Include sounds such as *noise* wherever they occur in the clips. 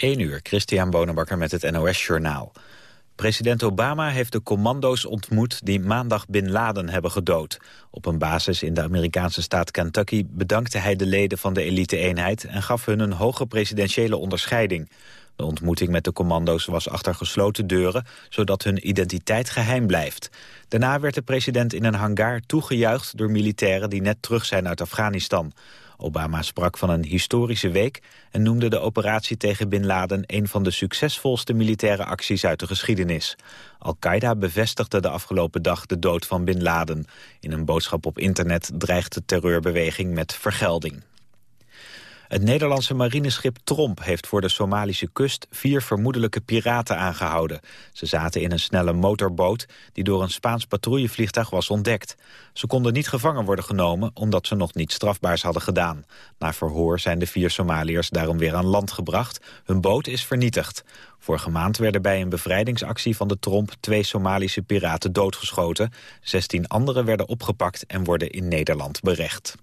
1 uur, Christian Bonenbakker met het NOS Journaal. President Obama heeft de commando's ontmoet die maandag Bin Laden hebben gedood. Op een basis in de Amerikaanse staat Kentucky bedankte hij de leden van de elite-eenheid... en gaf hun een hoge presidentiële onderscheiding. De ontmoeting met de commando's was achter gesloten deuren... zodat hun identiteit geheim blijft. Daarna werd de president in een hangar toegejuicht door militairen... die net terug zijn uit Afghanistan. Obama sprak van een historische week en noemde de operatie tegen Bin Laden een van de succesvolste militaire acties uit de geschiedenis. Al-Qaeda bevestigde de afgelopen dag de dood van Bin Laden. In een boodschap op internet dreigt de terreurbeweging met vergelding. Het Nederlandse marineschip Tromp heeft voor de Somalische kust vier vermoedelijke piraten aangehouden. Ze zaten in een snelle motorboot die door een Spaans patrouillevliegtuig was ontdekt. Ze konden niet gevangen worden genomen omdat ze nog niets strafbaars hadden gedaan. Na verhoor zijn de vier Somaliërs daarom weer aan land gebracht. Hun boot is vernietigd. Vorige maand werden bij een bevrijdingsactie van de Tromp twee Somalische piraten doodgeschoten. Zestien anderen werden opgepakt en worden in Nederland berecht.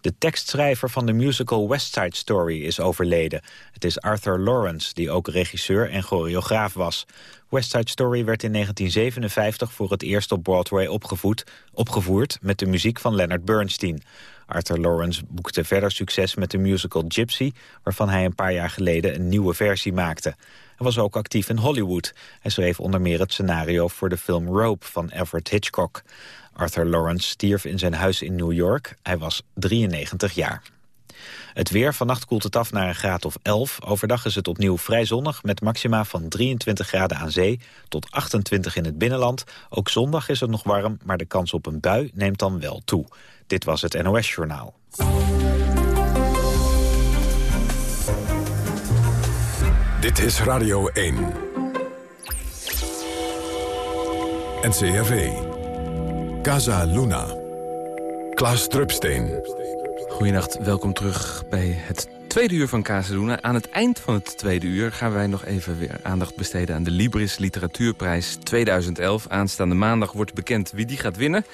De tekstschrijver van de musical West Side Story is overleden. Het is Arthur Lawrence, die ook regisseur en choreograaf was. West Side Story werd in 1957 voor het eerst op Broadway opgevoed, opgevoerd... met de muziek van Leonard Bernstein. Arthur Lawrence boekte verder succes met de musical Gypsy... waarvan hij een paar jaar geleden een nieuwe versie maakte. Hij was ook actief in Hollywood. Hij schreef onder meer het scenario voor de film Rope van Everett Hitchcock. Arthur Lawrence stierf in zijn huis in New York. Hij was 93 jaar. Het weer, vannacht koelt het af naar een graad of 11. Overdag is het opnieuw vrij zonnig met maxima van 23 graden aan zee tot 28 in het binnenland. Ook zondag is het nog warm, maar de kans op een bui neemt dan wel toe. Dit was het NOS Journaal. Dit is Radio 1. NCRV. Casa Luna. Klaas Drupsteen. Goedenacht, welkom terug bij het tweede uur van Casa Luna. Aan het eind van het tweede uur gaan wij nog even weer aandacht besteden... aan de Libris Literatuurprijs 2011. Aanstaande maandag wordt bekend wie die gaat winnen.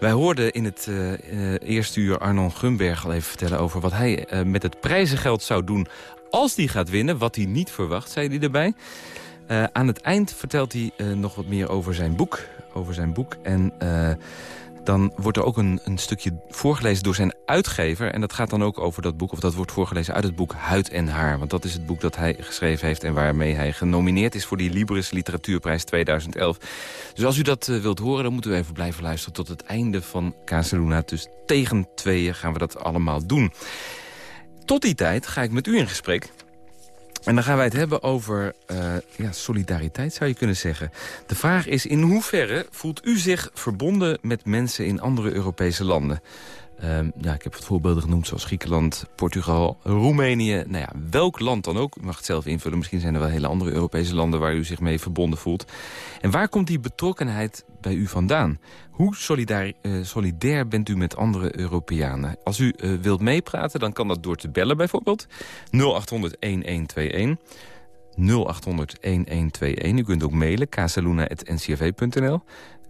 Wij hoorden in het uh, eerste uur Arnon Gumberg al even vertellen... over wat hij uh, met het prijzengeld zou doen als die gaat winnen. Wat hij niet verwacht, zei hij erbij. Uh, aan het eind vertelt hij nog wat meer over zijn boek. Over zijn boek en dan wordt er ook een, een stukje voorgelezen door zijn uitgever. En dat gaat dan ook over dat boek, of dat wordt voorgelezen uit het boek Huid en Haar. Want dat is het boek dat hij geschreven heeft en waarmee hij genomineerd is... voor die Libris Literatuurprijs 2011. Dus als u dat wilt horen, dan moeten we even blijven luisteren... tot het einde van Casaluna. Dus tegen tweeën gaan we dat allemaal doen. Tot die tijd ga ik met u in gesprek... En dan gaan wij het hebben over uh, ja, solidariteit, zou je kunnen zeggen. De vraag is, in hoeverre voelt u zich verbonden met mensen in andere Europese landen? Um, ja, ik heb het voorbeelden genoemd zoals Griekenland, Portugal, Roemenië. Nou ja, welk land dan ook. U mag het zelf invullen. Misschien zijn er wel hele andere Europese landen waar u zich mee verbonden voelt. En waar komt die betrokkenheid bij u vandaan? Hoe solidair, uh, solidair bent u met andere Europeanen? Als u uh, wilt meepraten, dan kan dat door te bellen bijvoorbeeld. 0800-1121. 0800-1121. U kunt ook mailen, casaluna.ncrv.nl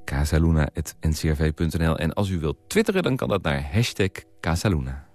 casaluna.ncrv.nl. En als u wilt twitteren, dan kan dat naar hashtag Casaluna.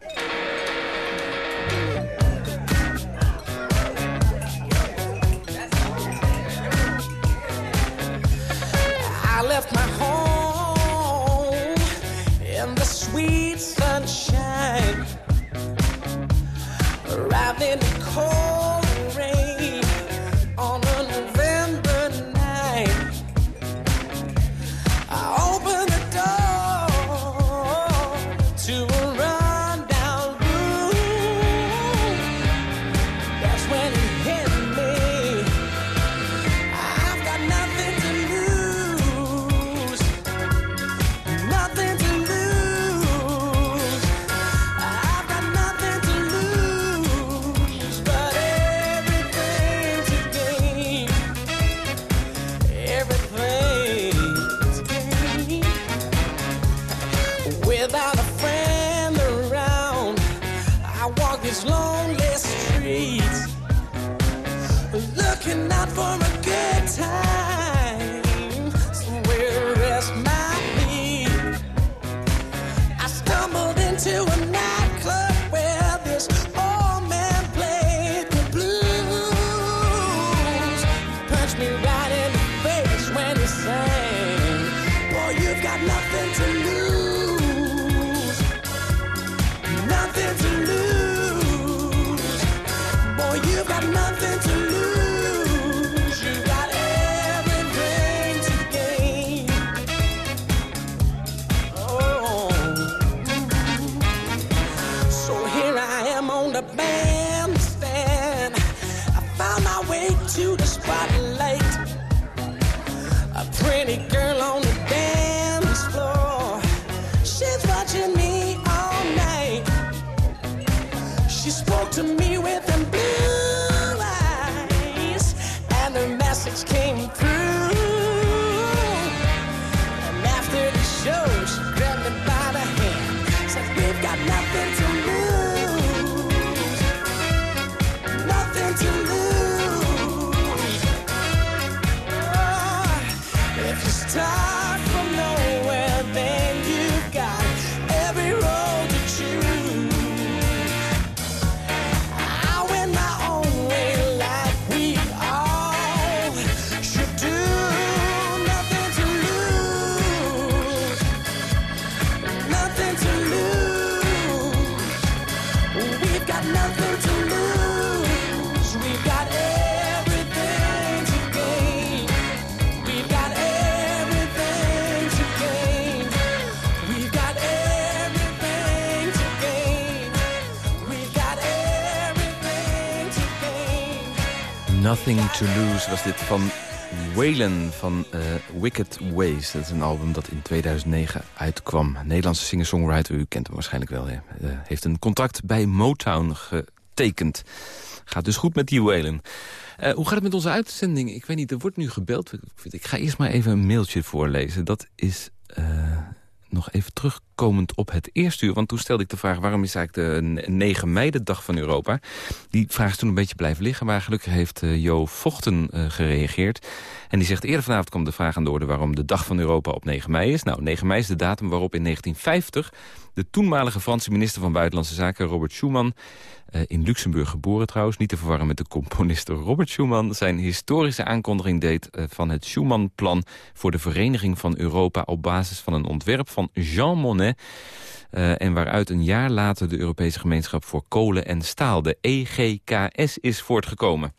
Nothing to Lose was dit van Waylon van eh, Wicked Ways. Dat is een album dat in 2009 uitkwam. Nederlandse singer-songwriter, u kent hem waarschijnlijk wel. Hè? Eh, heeft een contract bij Motown getekend. Gaat dus goed met die Waylon. Eh, hoe gaat het met onze uitzending? Ik weet niet, er wordt nu gebeld. Ik, ga eerst maar even een mailtje voorlezen. Dat is nog even terugkomend op het eerste uur. Want toen stelde ik de vraag, waarom is eigenlijk de 9 mei de dag van Europa? Die vraag is toen een beetje blijven liggen. Maar gelukkig heeft eh, Jo Vochten eh, gereageerd. En die zegt, eerder vanavond kwam de vraag aan de orde... waarom de dag van Europa op 9 mei is. Nou, 9 mei is de datum waarop in 1950... de toenmalige Franse minister van Buitenlandse Zaken, Robert Schuman... eh, in Luxemburg geboren trouwens, niet te verwarren met de componist Robert Schuman... zijn historische aankondiging deed eh, van het Schuman-plan... voor de vereniging van Europa op basis van een ontwerp van Jean Monnet... eh, en waaruit een jaar later de Europese Gemeenschap voor Kolen en Staal... de EGKS is voortgekomen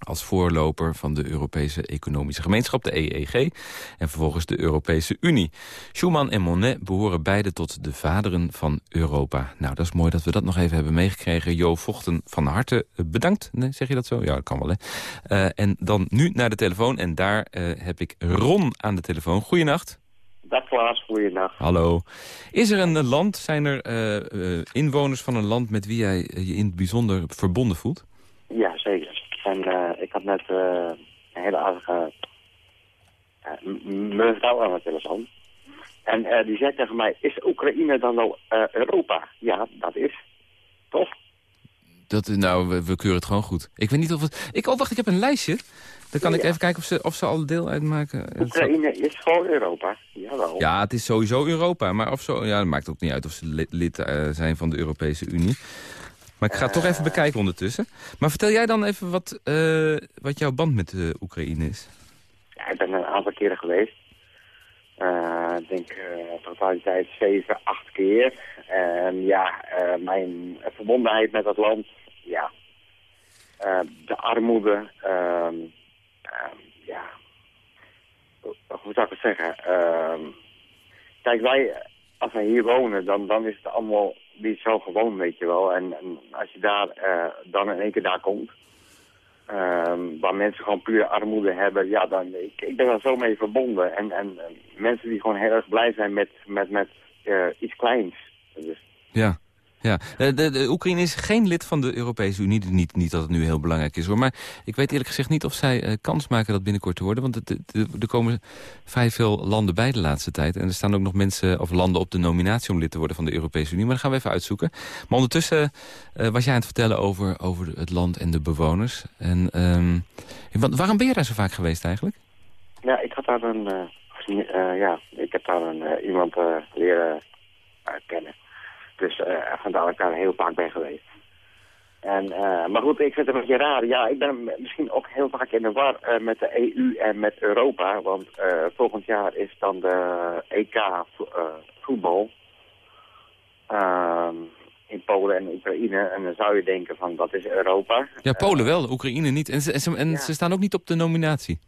als voorloper van de Europese Economische Gemeenschap, de EEG... en vervolgens de Europese Unie. Schuman en Monet behoren beide tot de vaderen van Europa. Nou, dat is mooi dat we dat nog even hebben meegekregen. Jo Vochten, van harte eh, bedankt. Nee, zeg je dat zo? Ja, dat kan wel, hè. Eh, en dan nu naar de telefoon. En daar eh, heb ik Ron aan de telefoon. Goeienacht. Dag Klaas, goeiedag. Hallo. Is er een land, zijn er inwoners van een land... met wie jij je in het bijzonder verbonden voelt? Ja, zeker. En had net eh, een hele aardige eh, mevrouw aan de telefoon. En eh, die zei tegen mij, is Oekraïne dan wel Europa? Ja, dat is. Toch? Dat, nou, we, we keuren het gewoon goed. Ik weet niet of het... Ik, oh, wacht, ik heb een lijstje. Dan kan ik Ja. even kijken of ze, of ze al deel uitmaken. Het Oekraïne is gewoon Europa. Jawel. Ja, het is sowieso Europa. Maar of zo, ja, dat maakt ook niet uit of ze lid, lid, zijn van de Europese Unie. Maar ik ga het toch even bekijken ondertussen. Maar vertel jij dan even wat, eh, wat jouw band met de Oekraïne is. Ja, ik ben een aantal keren geweest. Eh, Ik denk uh, totaliteit zeven, acht keer. En ja, eh, mijn verbondenheid met dat land, ja. Eh, de armoede, ehm, ehm, ja. Hoe zou ik het zeggen? Ehm, kijk, wij, als wij hier wonen, dan, dan is het allemaal niet zo gewoon, weet je wel. En, en als je daar eh, dan in één keer daar komt, Ehm, waar mensen gewoon puur armoede hebben, ja, dan, ik, ben daar zo mee verbonden. En, en mensen die gewoon heel erg blij zijn met, met, met eh, iets kleins. Dus, Ja. Ja, de, de, Oekraïne is geen lid van de Europese Unie. Niet, niet dat het nu heel belangrijk is hoor. Maar ik weet eerlijk gezegd niet of zij eh, kans maken dat binnenkort te worden. Want er komen vrij veel landen bij de laatste tijd. En er staan ook nog mensen of landen op de nominatie om lid te worden van de Europese Unie. Maar dat gaan we even uitzoeken. Maar ondertussen eh, was jij aan het vertellen over, over het land en de bewoners. En ehm, wa- waarom ben je daar zo vaak geweest eigenlijk? ja, ik had daar een, eh, eh, ja, ik heb daar een, eh, iemand eh, leren eh, kennen. Dus vandaar dat ik daar heel vaak ben geweest. En, eh, maar goed, ik vind het een beetje raar. Ja, ik ben misschien ook heel vaak in de war eh, met de EU en met Europa. Want eh, volgend jaar is dan de EK vo- voetbal. Ehm, in Polen en Oekraïne. En dan zou je denken van, dat is Europa. Ja, Polen wel, Oekraïne niet. En ze, en ze, en Ja. ze staan ook niet op de nominatie.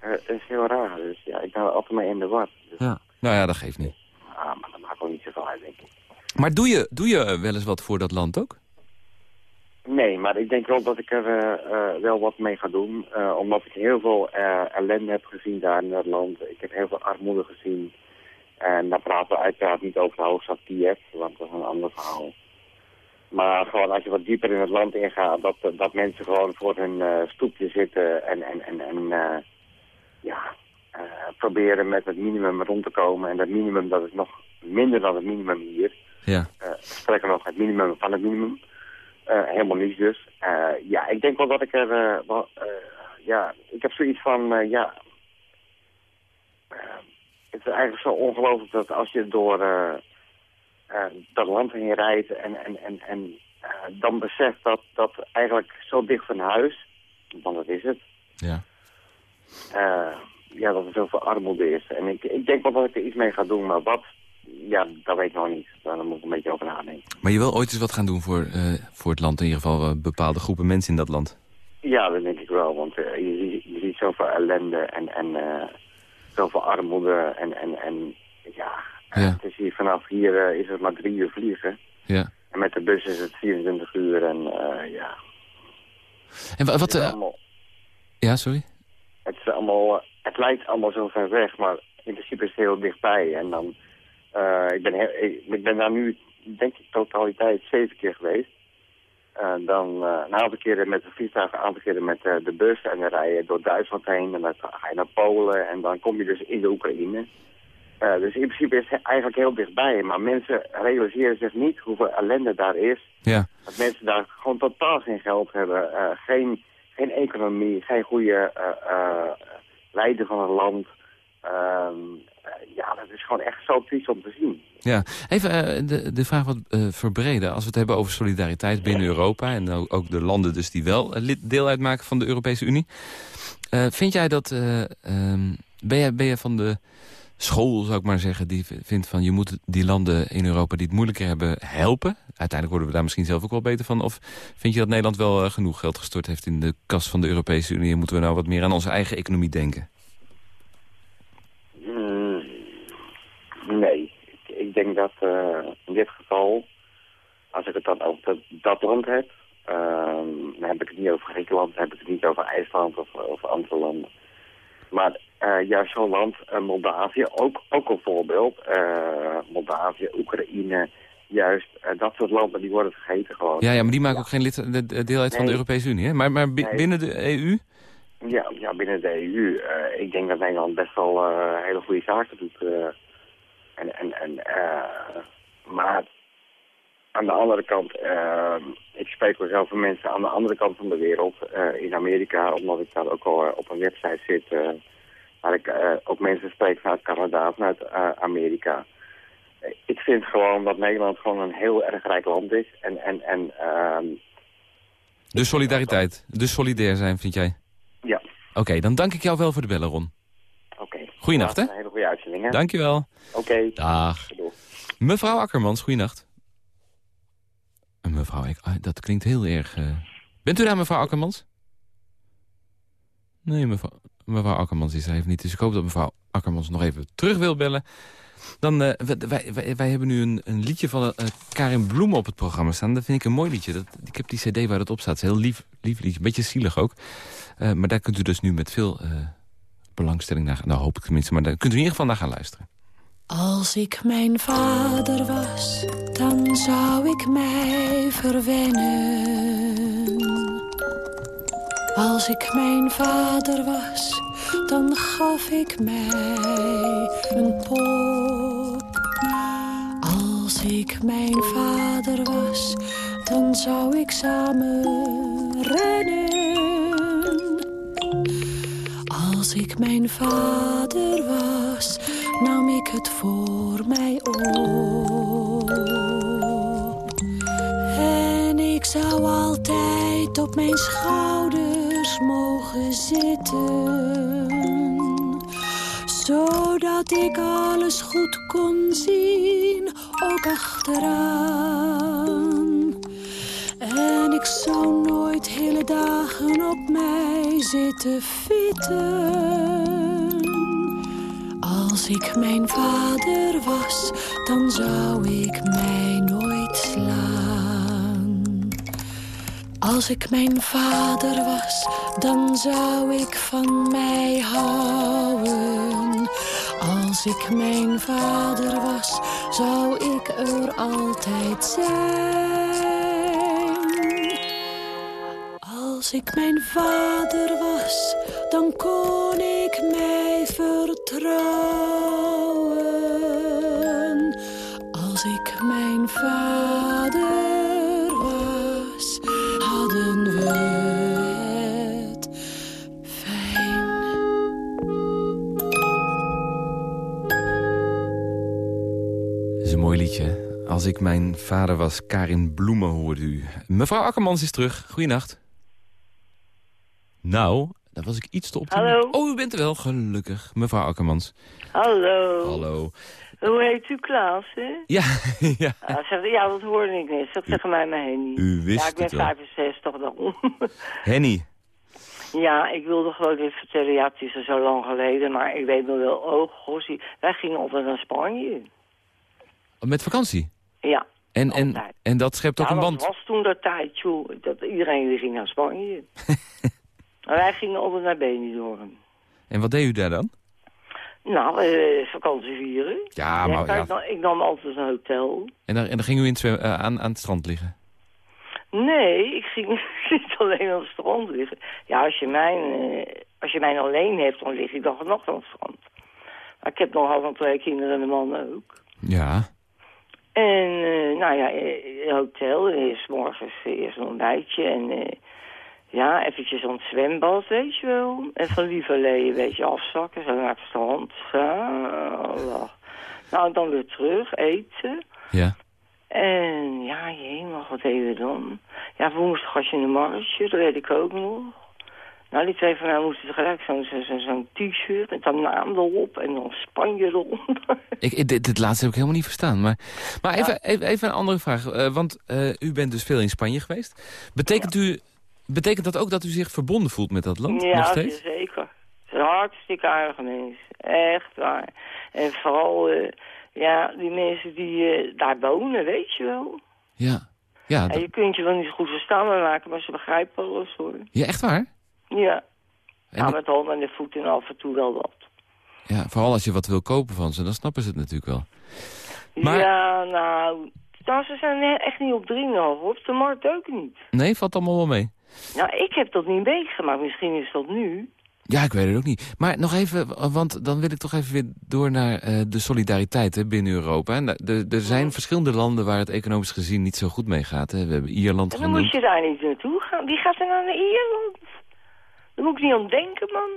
Dat is heel raar. Dus ja, ik ben altijd mee in de war. Dus, Ja. Nou ja, dat geeft niet. ah, maar dat maakt ook niet zoveel uit, denk ik. Maar doe je, doe je wel eens wat voor dat land ook? Nee, maar ik denk wel dat ik er eh, eh, wel wat mee ga doen. eh, omdat ik heel veel ellende heb gezien daar in dat land. Ik heb heel veel armoede gezien. En daar praten we uiteraard niet over de hoofdstad Kiev, want dat is een ander verhaal. Maar gewoon als je wat dieper in het land ingaat, dat, dat mensen gewoon voor hun stoepje zitten en, en, en, en ja, proberen met het minimum rond te komen. En dat minimum dat is nog minder dan het minimum hier. Ja. Uh, sterker nog, het minimum van het minimum. Uh, helemaal niets dus. Uh, ja, ik denk wel dat ik er... Wel, ja, ik heb zoiets van, ja... het is eigenlijk zo ongelooflijk dat als je door dat land heen rijdt... en, en, en, en dan beseft dat dat eigenlijk zo dicht van huis... want dat is het... Ja. ja, dat er zoveel armoede is. En ik, ik denk wel dat ik er iets mee ga doen, maar wat ja, dat weet ik nog niet. Daar moet ik een beetje over nadenken. Maar je wil ooit eens wat gaan doen voor, uh, voor het land, in ieder geval uh, bepaalde groepen mensen in dat land? Ja, dat denk ik wel, want uh, je, je, ziet zoveel ellende en, en zoveel armoede en, en, en ja, ja. het is hier, vanaf hier is het maar drie uur vliegen. Ja. En met de bus is het 24 uur en ja. En wat... Het allemaal, ja, sorry? Het, is allemaal, het lijkt allemaal zo ver weg, maar in principe is het heel dichtbij en dan... Uh, ik, ben heel, ik, ben daar nu, denk ik, totaliteit zeven keer geweest. Uh, dan uh, een aantal keren met de vliegtuig, een aantal keren met de bus. En dan rij je door Duitsland heen en dan ga je naar Polen. En dan kom je dus in de Oekraïne. dus in principe is het eigenlijk heel dichtbij. Maar mensen realiseren zich niet hoeveel ellende daar is. Ja. Dat mensen daar gewoon totaal geen geld hebben. geen, geen economie, geen goede leiden van het land. Ehm, ja, dat is gewoon echt zo triest om te zien. Ja, even uh, de, de vraag wat uh, verbreden. Als we het hebben over solidariteit binnen Europa... en ook, ook de landen dus die wel lid, deel uitmaken van de Europese Unie. Uh, vind jij dat... um, ben, jij, ben jij van de school, zou ik maar zeggen... die vindt van je moet die landen in Europa die het moeilijker hebben helpen? Uiteindelijk worden we daar misschien zelf ook wel beter van. Of vind je dat Nederland wel genoeg geld gestort heeft... in de kas van de Europese Unie... en moeten we nou wat meer aan onze eigen economie denken? Nee, ik, denk dat uh, in dit geval, als ik het dan over dat, dat land heb, uh, dan heb ik het niet over Griekenland, dan heb ik het niet over IJsland of over andere landen. Maar uh, juist zo'n land, Moldavië, ook, ook een voorbeeld, Moldavië, Oekraïne, juist dat soort landen, die worden vergeten gewoon. Ja, ja maar die maken ook geen lid, deel uit nee. van de Europese Unie, hè? Maar, maar nee. binnen de EU? Ja, ja binnen de EU. ik denk dat Nederland best wel hele goede zaken doet. En, en, en, uh, maar aan de andere kant, uh, ik spreek wel zelf van mensen aan de andere kant van de wereld, uh, in Amerika, omdat ik daar ook al op een website zit, waar ik ook mensen spreek vanuit Canada, vanuit Amerika. Ik vind gewoon dat Nederland gewoon een heel erg rijk land is. En, en, en, dus solidariteit, dus solidair zijn, vind jij? Ja. Oké, okay, dan dank ik jou wel voor de bellen, Ron. Goeienacht, hè? Een hele goede uitzending, hè? Dankjewel. Oké. Okay. Dag. Mevrouw Akkermans, goeienacht. Mevrouw, ik, dat klinkt heel erg... Uh... Bent u daar, mevrouw Akkermans? Nee, mevrouw, mevrouw Akkermans is er even niet. Dus ik hoop dat mevrouw Akkermans nog even terug wil bellen. Dan, uh, wij, wij, wij, hebben nu een, een liedje van uh, Karin Bloem op het programma staan. Dat vind ik een mooi liedje. Dat, ik heb die cd waar dat op staat. Het is heel lief, lief liedje. Beetje zielig ook. maar daar kunt u dus nu met veel belangstelling naar... Nou, hoop ik tenminste, maar daar kunt u in ieder geval naar gaan luisteren. Als ik mijn vader was, dan zou ik mij verwennen. Als ik mijn vader was, dan gaf ik mij een pop. Als ik mijn vader was, dan zou ik samen rennen. Als ik mijn vader was, nam ik het voor mij op. En ik zou altijd op mijn schouders mogen zitten. Zodat ik alles goed kon zien, ook achteraan. En ik zou nooit hele dagen mij zitten fitten. Als ik mijn vader was, dan zou ik mij nooit slaan. Als ik mijn vader was, dan zou ik van mij houden. Als ik mijn vader was, zou ik er altijd zijn. Ik mijn vader was, dan kon ik mij vertrouwen. Als ik mijn vader was, hadden we het fijn. Dat is een mooi liedje. Als ik mijn vader was, Karin Bloemen hoorde u. Mevrouw Akkermans is terug. Goeienacht. Nou, daar was ik iets te optimistisch. Hallo. Oh, u bent er wel, gelukkig. Mevrouw Akkermans. Hallo. Hallo. Hoe heet u Klaas, hè? Ja, *laughs* ja. Ah, zeg, ja, dat hoorde ik net. Dat zeggen mij maar Henny. U wist Ja, ik ben het wel. 65 dan. *laughs* Henny. ja, ik wilde gewoon even vertellen, ja, het is al zo lang geleden, maar ik weet nog wel, oh gossie, wij gingen altijd naar Spanje. Met vakantie. Ja. En, en, en dat schept ook ja, een dat band. was toen dat tijd, joh. Dat iedereen die ging naar Spanje. *laughs* wij gingen altijd naar Benidorm. En wat deed u daar dan? Nou, eh, vakantie vieren. Ja, maar... Ja. ik nam altijd een hotel. En, dan, en dan ging u in het eh, aan, aan het strand liggen. Nee, ik ging *laughs* niet alleen aan het strand liggen. Ja, als je, mijn, eh, als je mij alleen hebt, dan lig ik dan nog aan het strand. Maar ik heb nogal van twee kinderen en een man ook. Ja. En, eh, nou ja, hotel, en s morgens eerst een ontbijtje en... ja, eventjes aan het zwembad, weet je wel. En van lieverlee een beetje afzakken, zo naar het strand. Zo. Nou, dan weer terug, eten. Ja. En ja, jemig, wat deden we dan? Ja, woensdag had je een marge, dat weet ik ook nog. Nou, die twee van mij moesten tegelijk zo'n zo, zo, t-shirt met een naam erop en dan Spanje eronder. Ik, dit, dit laatste heb ik helemaal niet verstaan. Maar, maar even, even, even een andere vraag. eh, want eh, u bent dus veel in Spanje geweest. Betekent, u, betekent dat ook dat u zich verbonden voelt met dat land? nog ja, steeds? zeker. Het zijn hartstikke aardige mensen. Echt waar. En vooral, eh, ja, die mensen die eh, daar wonen, weet je wel. Ja. Ja, En je kunt je wel niet zo goed verstaan maken, maar ze begrijpen alles hoor. ja, echt waar? Ja. En Ja, met handen en de voeten en af en toe wel wat. ja, vooral als je wat wil kopen van ze, dan snappen ze het natuurlijk wel. Maar- Ja, nou, nou, ze zijn echt niet op 3,5, op de markt ook niet. Nee, valt allemaal wel mee. Nou, ik heb dat niet meegemaakt, misschien is dat nu. Ja, ik weet het ook niet. Maar nog even, want dan wil ik toch even weer door naar eh, de solidariteit hè, binnen Europa. En er, er zijn verschillende landen waar het economisch gezien niet zo goed mee gaat. Hè. We hebben Ierland En dan moet je daar niet naartoe gaan. Wie gaat er nou naar Ierland? Daar moet ik niet aan denken, man.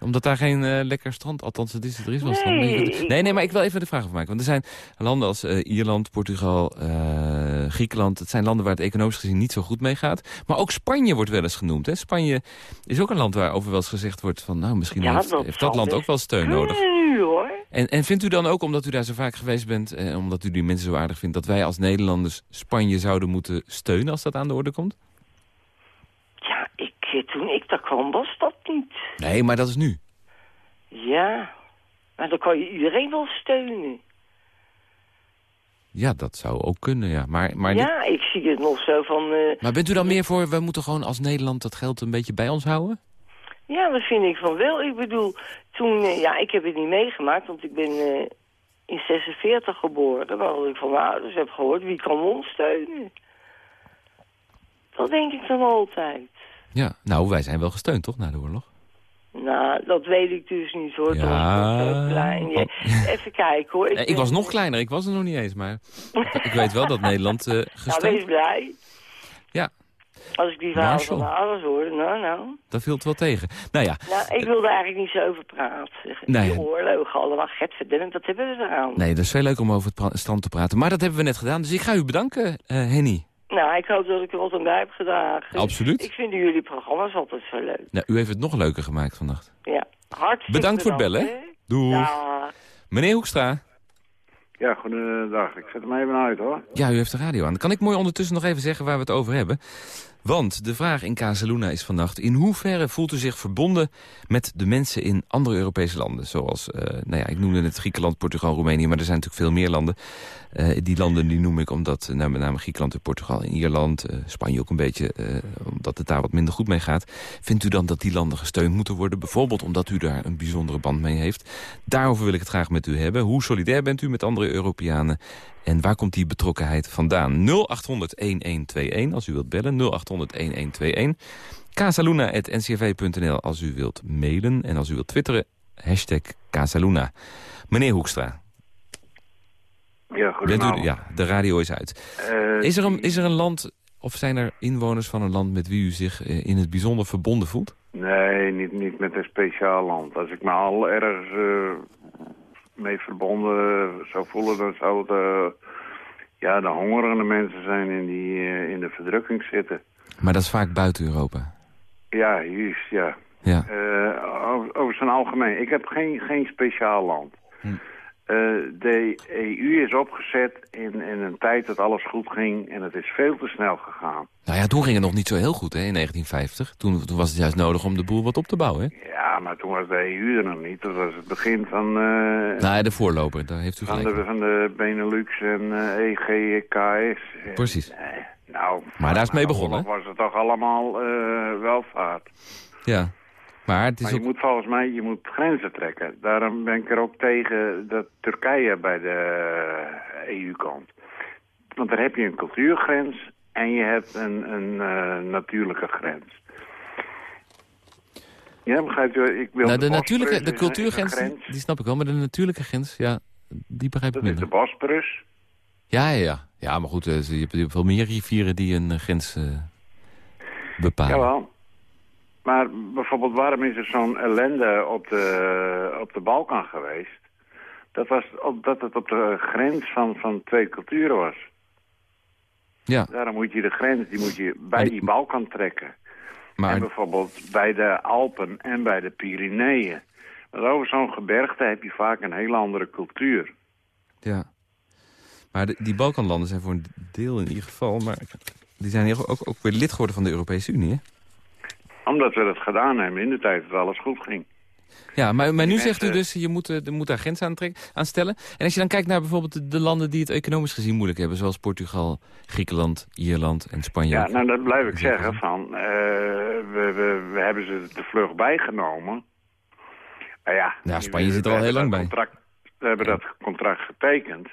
Omdat daar geen eh, lekker strand, althans het is, er is wel Nee, strand. ik- nee, nee, maar ik wil even de vraag afmaken. Want er zijn landen als eh, Ierland, Portugal, eh, Griekenland. Het zijn landen waar het economisch gezien niet zo goed mee gaat. Maar ook Spanje wordt wel eens genoemd. Hè? Spanje is ook een land waarover wel eens gezegd wordt van... nou, misschien Ja, heeft, dat heeft zal dat land best ook wel steun nodig. hoor. En, en vindt u dan ook, omdat u daar zo vaak geweest bent... en omdat u die mensen zo aardig vindt... dat wij als Nederlanders Spanje zouden moeten steunen als dat aan de orde komt? Ja, ik, eh, toen ik daar kwam, was dat niet. Nee, maar dat is nu. Ja, maar dan kan je iedereen wel steunen. Ja, dat zou ook kunnen, ja. Maar, maar, ja, ik zie het nog zo van... eh, maar bent u dan meer voor... we moeten gewoon als Nederland dat geld een beetje bij ons houden? Ja, dat vind ik van wel. Ik bedoel, toen, eh, ja, ik heb het niet meegemaakt, want ik ben eh, in 46 geboren. Wat ik van mijn ouders heb gehoord, wie kan ons steunen? Dat denk ik dan altijd. Ja, nou, wij zijn wel gesteund, toch, na de oorlog? Nou, dat weet ik dus niet hoor. Ja. ik klein. Ja, *laughs* even kijken hoor. Eh, Ik was nog kleiner, ik was er nog niet eens, maar ik, ik weet wel dat Nederland eh *laughs* Nou, gesteund... wees blij. Ja, Als ik die Marshall. van ouders hoorde, nou, nou. dat viel het wel tegen. Nou ja, Nou, ik wilde eigenlijk niet zo over praten. Nee. Die oorlogen allemaal, getverdinnen, dat hebben we eraan. nee, dat is veel leuker om over het strand te praten. Maar dat hebben we net gedaan, dus ik ga u bedanken, eh, Henny. Nou, ik hoop dat ik er wat aan bij heb gedragen. Absoluut. Ik vind jullie programma's altijd zo leuk. Nou, u heeft het nog leuker gemaakt vannacht. Ja, hartstikke Bedankt voor het bellen? Doei. Meneer Hoekstra. Ja, goedendag. Ik zet hem even uit hoor. Ja, u heeft de radio aan. Dan kan ik mooi ondertussen nog even zeggen waar we het over hebben. Want de vraag in Casaluna is vannacht... in hoeverre voelt u zich verbonden met de mensen in andere Europese landen? Zoals, eh, nou ja, ik noemde het Griekenland, Portugal, Roemenië... maar er zijn natuurlijk veel meer landen. Eh, die landen die noem ik omdat, uh, nou, met name Griekenland en Portugal... en Ierland, eh, Spanje ook een beetje, eh, omdat het daar wat minder goed mee gaat. Vindt u dan dat die landen gesteund moeten worden? Bijvoorbeeld omdat u daar een bijzondere band mee heeft. Daarover wil ik het graag met u hebben. Hoe solidair bent u met andere Europeanen? En waar komt die betrokkenheid vandaan? 0800-1121 als u wilt bellen. 0800-1121. Casaluna.ncv.nl als u wilt mailen. En als u wilt twitteren, hashtag Casaluna. Meneer Hoekstra, Ja, u, ja, de radio is uit. Eh, Is er, een, is er een land, of zijn er inwoners van een land... met wie u zich eh, in het bijzonder verbonden voelt? Nee, niet, niet met een speciaal land. Als ik me al ergens eh, mee verbonden zou voelen, dan zou het eh, ja, de hongerende mensen zijn in die eh, in de verdrukking zitten. Maar dat is vaak buiten Europa. Ja, juist, ja. Ja. Eh, over, over zijn algemeen. Ik heb geen, geen speciaal land. Hm. Eh, de EU is opgezet in, in een tijd dat alles goed ging en het is veel te snel gegaan. Nou ja, toen ging het nog niet zo heel goed hè, in 1950. Toen, toen was het juist nodig om de boel wat op te bouwen. Hè? Ja, maar toen was de EU er nog niet. Dat was het begin van... eh, Nou ja, de voorloper, daar heeft u Van gelijk. de, in. van de Benelux en eh EGKS. En, Precies. nou, Maar daar is mee de begonnen, was het toch allemaal welvaart. Ja. Maar het is Maar je ook... moet volgens mij je moet grenzen trekken. Daarom ben ik er ook tegen dat Turkije bij de EU komt. Want daar heb je een cultuurgrens en je hebt een, een eh, natuurlijke grens. Ja, begrijpt u? Ik wil Nou, de natuurlijke, de cultuurgrens, die, grens. die snap ik wel. Maar de natuurlijke grens, ja, die begrijp ik Dat is de minder. Bosporus. Ja, ja, ja. Ja, maar goed, eh, je hebt, je hebt wel meer rivieren die een eh, grens eh, bepalen. Jawel. Maar bijvoorbeeld, waarom is er zo'n ellende op de, op de Balkan geweest? Dat was omdat het op de grens van, van twee culturen was. Ja, Daarom moet je de grens, die moet je bij die- die Balkan trekken. maar... En bijvoorbeeld bij de Alpen en bij de Pyreneeën. Want over zo'n gebergte heb je vaak een hele andere cultuur. Ja. Maar de- die Balkanlanden zijn voor een deel in ieder geval... maar die zijn hier ook, ook weer lid geworden van de Europese Unie, hè? Omdat we dat gedaan hebben in de tijd dat alles goed ging. Ja, maar, maar nu zegt u dus, je moet, eh, er moet daar grenzen aan, trek- aan stellen. En als je dan kijkt naar bijvoorbeeld de, de landen die het economisch gezien moeilijk hebben... zoals Portugal, Griekenland, Ierland en Spanje. Ja, nou dat blijf ik zeggen van, eh, we, we, we hebben ze te vlug bijgenomen. Nou ja, Ja, Spanje zit er al heel lang bij. Contract, we hebben dat contract getekend.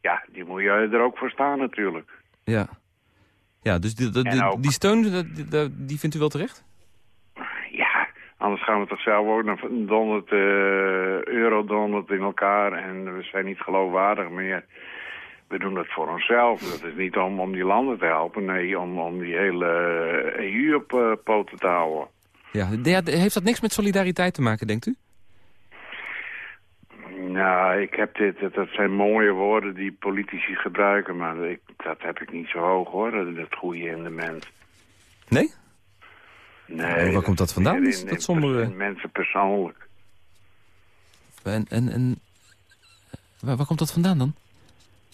Ja, die moet je er ook voor staan natuurlijk. Ja, ja dus die, die, die, steun, die vindt u wel terecht? Anders gaan we toch zelf ook nog donderd, eh euro donderd in elkaar en we zijn niet geloofwaardig meer. We doen dat voor onszelf. Dat is niet om, om die landen te helpen, nee, om, om die hele eh, EU op eh, poten te houden. Ja, heeft dat niks met solidariteit te maken, denkt u? Nou, ik heb dit, dat, zijn mooie woorden die politici gebruiken, maar ik, dat heb ik niet zo hoog hoor, dat, dat goede in de mens. Nee? Nee, waar komt dat vandaan, dat- in- dat in- sombere- in mensen persoonlijk. En, en, en waar, waar komt dat vandaan dan?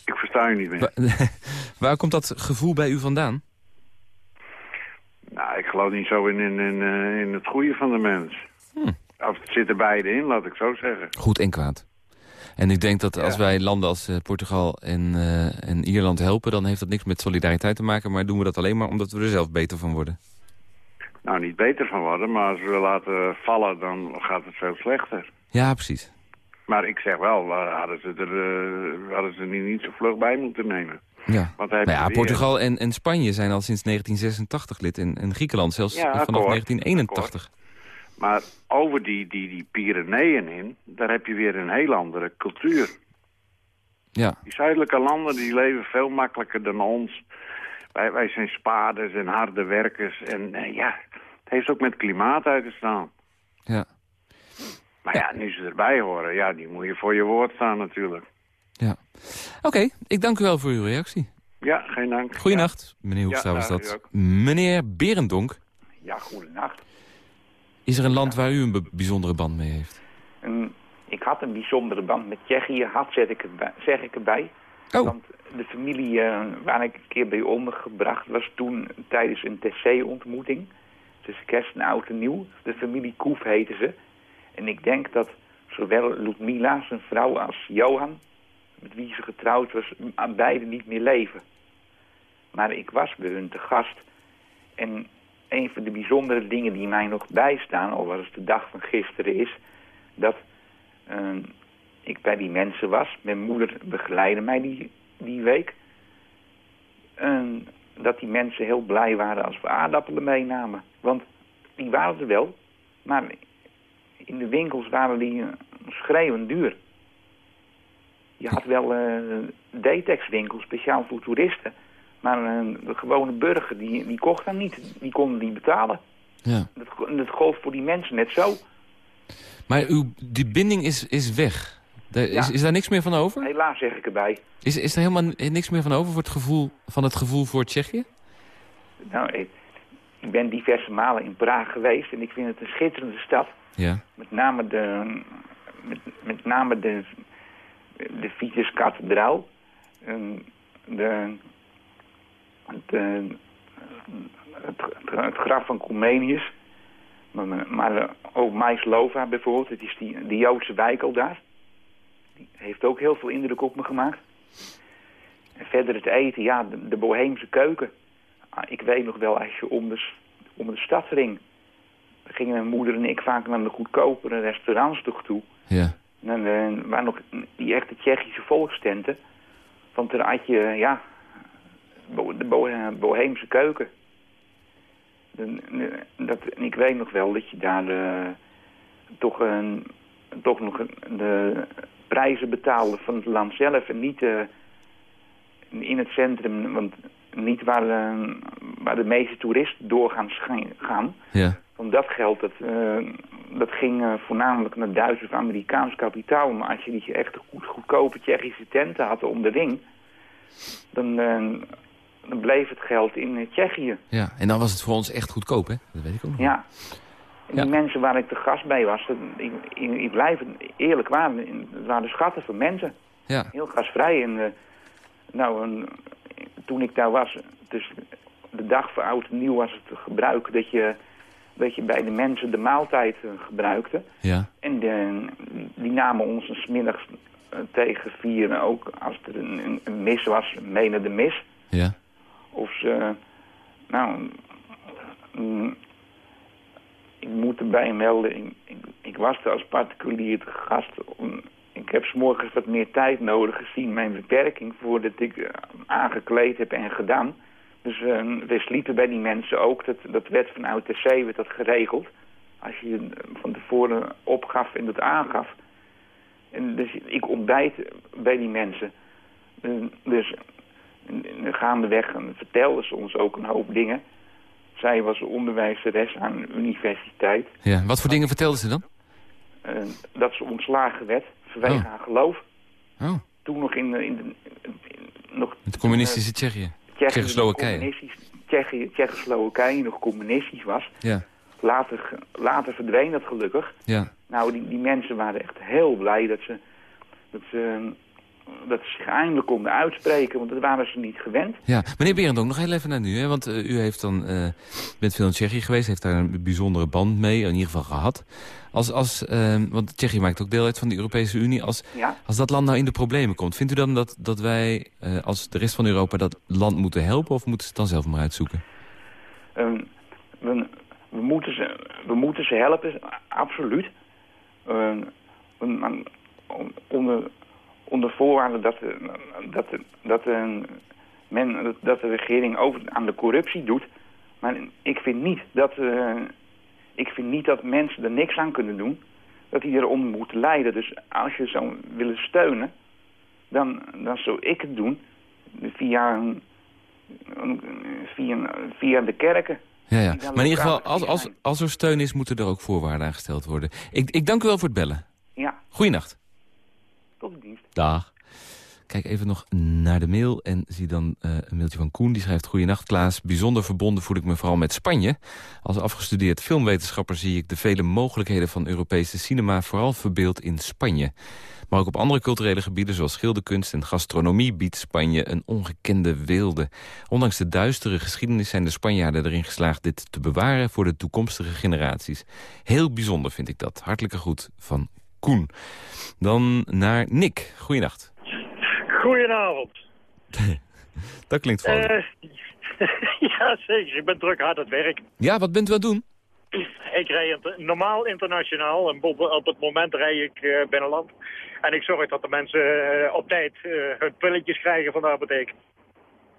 Ik versta je niet meer. Waar, *laughs* waar komt dat gevoel bij u vandaan? Nou, ik geloof niet zo in, in, in, eh, in het goede van de mens. Hm. Of het zit er beide in, laat ik zo zeggen. Goed en kwaad. En ik denk dat als wij landen als eh, Portugal en, eh, en Ierland helpen... dan heeft dat niks met solidariteit te maken... maar doen we dat alleen maar omdat we er zelf beter van worden. Nou, niet beter van worden, maar als we laten vallen, dan gaat het veel slechter. Ja, precies. Maar ik zeg wel, hadden ze er eh, hadden ze er niet, niet zo vlug bij moeten nemen. Ja. Want Nou ja, Portugal en, en Spanje zijn al sinds 1986 lid. En, en Griekenland zelfs Ja, vanaf akkoord, 1981. Maar over die, die, die Pyreneeën in, daar heb je weer een heel andere cultuur. Ja, Die zuidelijke landen die leven veel makkelijker dan ons. Wij, wij zijn spaders en harde werkers. En eh, ja, het heeft ook met klimaat uit te staan. ja, Maar ja, nu ze erbij horen, ja, die moet je voor je woord staan natuurlijk. ja. Oké, ik dank u wel voor uw reactie. Ja, geen dank. Goedenacht, meneer Hoekstra Ja, was dat. ook. Meneer Berendonk, Ja, goedenacht. is er een land waar u een bijzondere band mee heeft? En ik had een bijzondere band met Tsjechië, had zeg ik, erbij, zeg ik erbij. Oh. Want de familie eh, waar ik een keer bij ondergebracht was toen tijdens een TC-ontmoeting. Tussen kerst en oud en nieuw. De familie Koef heette ze. En ik denk dat zowel Ludmila, zijn vrouw, als Johan, met wie ze getrouwd was, aan beide niet meer leven. Maar ik was bij hun te gast. En een van de bijzondere dingen die mij nog bijstaan, al was het de dag van gisteren, is dat eh, ik bij die mensen was. Mijn moeder begeleidde mij die, die week. En dat die mensen heel blij waren als we aardappelen meenamen. Want die waren er wel, maar in de winkels waren die schreeuwend duur. Je had wel eh Detex winkels speciaal voor toeristen. Maar eh, de gewone burger, die, die kocht dan niet. Die konden niet betalen. Ja. Dat, dat golf voor die mensen net zo. Maar uw, die binding is, is weg. Is, Ja. is daar niks meer van over? Helaas zeg ik erbij. Is, is er helemaal niks meer van over voor het gevoel, van het gevoel voor Tsjechië? Nou, ik, ik ben diverse malen in Praag geweest en ik vind het een schitterende stad. Ja. Met name de, met, met name de, de Vitus-kathedraal. En De, het, het graf van Comenius. Maar, maar ook Maislova bijvoorbeeld, het is die, die Joodse wijk al daar. Die heeft ook heel veel indruk op me gemaakt. En verder het eten, ja, de, de boheemse keuken. Ah, Ik weet nog wel, als je om de, om de stad ging... gingen mijn moeder en ik vaak naar de goedkopere restaurants toch toe. Ja. En dan waren nog die echte Tsjechische volkstenten. Want daar had je, ja, de bo- boheemse keuken. De- dat, en ik weet nog wel dat je daar eh, toch, een, toch nog de prijzen betaalde van het land zelf. En niet eh, in het centrum, want niet waar, eh, waar de meeste toeristen doorgaan gaan. Ja. Want dat geld, dat, eh, dat ging voornamelijk naar Duits of Amerikaans kapitaal. Maar als je die echt goed, goedkope Tsjechische tenten had om de ring... dan, dan bleef het geld in Tsjechië. ja. En dan was het voor ons echt goedkoop, hè? Dat weet ik ook nog. Ja. En die mensen waar ik te gast bij was, ik, ik, ik blijf eerlijk waar, het waren schatten van mensen. Ja. Heel gastvrij. En, eh, nou, en, toen ik daar was, dus de dag voor oud en nieuw was het gebruik dat je, dat je bij de mensen de maaltijd eh, gebruikte. Ja. En de, die namen ons een smiddags eh, tegen vieren ook als er een, een, een mis was, menen de mis. Ja. Of ze, nou, mm, ik moet erbij melden, ik, ik, was er als particulier gast. Ik heb 's morgens wat meer tijd nodig gezien, mijn beperking, voordat ik eh, aangekleed heb en gedaan. Dus we sliepen bij die mensen ook, dat, dat werd vanuit de C werd dat geregeld. Als je van tevoren opgaf en dat aangaf. En dus ik ontbijt bij die mensen. Eh, dus gaandeweg vertelde ze ons ook een hoop dingen. Zij was onderwijzeres aan een universiteit. ja. Wat voor dingen vertelden ze dan? eh, dat ze ontslagen werd vanwege Oh. haar geloof. Oh, Toen nog in, de- in, de- in- nog het communistische Tsjechië. Tsjechië Tsjechoslowakije. communistisch- Tsjechië- Tsjechoslowakije nog communistisch was. Ja. Later, later verdween dat gelukkig. Ja. Nou, die, die mensen waren echt heel blij dat ze, dat ze, dat ze zich eindelijk konden uitspreken. Want dat waren ze niet gewend. Ja, meneer Berendonk, nog heel even naar nu. Hè? Want eh, u heeft dan, eh, bent veel in Tsjechië geweest, heeft daar een bijzondere band mee, in ieder geval gehad. Als, als, eh, want Tsjechië maakt ook deel uit van de Europese Unie. Als, Ja. als dat land nou in de problemen komt, vindt u dan dat, dat wij eh, als de rest van Europa dat land moeten helpen... of moeten ze het dan zelf maar uitzoeken? Ehm, we, we, moeten ze, we moeten ze helpen, absoluut. Ehm, maar onder, onder voorwaarde dat, de- dat, de- dat, de, men, dat- dat de regering over aan de corruptie doet. Maar ik vind niet dat, eh, ik vind niet dat mensen er niks aan kunnen doen. Dat die erom moeten lijden. Dus als je zou willen steunen, dan, dan zou ik het doen via, een, een- via, via de kerken. Ja, ja. Maar in ieder geval, als, als, als er steun is, moeten er ook voorwaarden aangesteld worden. Ik, ik dank u wel voor het bellen. Ja, Goeienacht. Dag. Kijk even nog naar de mail en zie dan eh, een mailtje van Koen. Die schrijft, Goeienacht Klaas, bijzonder verbonden voel ik me vooral met Spanje. Als afgestudeerd filmwetenschapper zie ik de vele mogelijkheden van Europese cinema... vooral verbeeld in Spanje. Maar ook op andere culturele gebieden zoals schilderkunst en gastronomie... biedt Spanje een ongekende weelde. Ondanks de duistere geschiedenis zijn de Spanjaarden erin geslaagd... dit te bewaren voor de toekomstige generaties. Heel bijzonder vind ik dat. Hartelijke groet van Koen. Dan naar Nick. Goeienacht. Goedenavond. *laughs* Dat klinkt vrolijk. Eh, *laughs* ja, zeker. Ik ben druk hard aan het werk. Ja, wat bent u aan het doen? Ik rij normaal internationaal en op, het moment rij ik eh, binnenland. En ik zorg dat de mensen eh, op tijd hun pilletjes krijgen van de apotheek.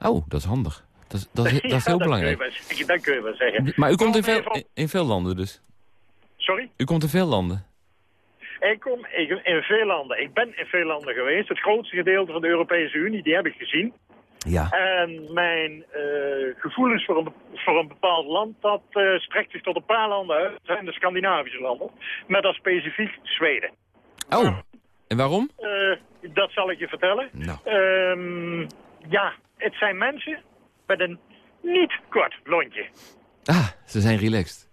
Oh, dat is handig. Dat is, dat is, *laughs* dat is heel Ja, belangrijk. kun je. Dat kun je wel zeggen. Maar u komt in veel, in veel landen dus? Sorry? U komt in veel landen? Ik kom ik- in veel landen. Ik ben in veel landen geweest. Het grootste gedeelte van de Europese Unie, die heb ik gezien. Ja. En mijn eh, gevoelens voor een, voor een bepaald land, dat eh, strekt zich tot een paar landen uit. Dat zijn de Scandinavische landen. Met als specifiek Zweden. Oh, en waarom? Eh, dat zal ik je vertellen. Nou. Ehm, ja, het zijn mensen met een niet kort lontje. Ah, ze zijn relaxed.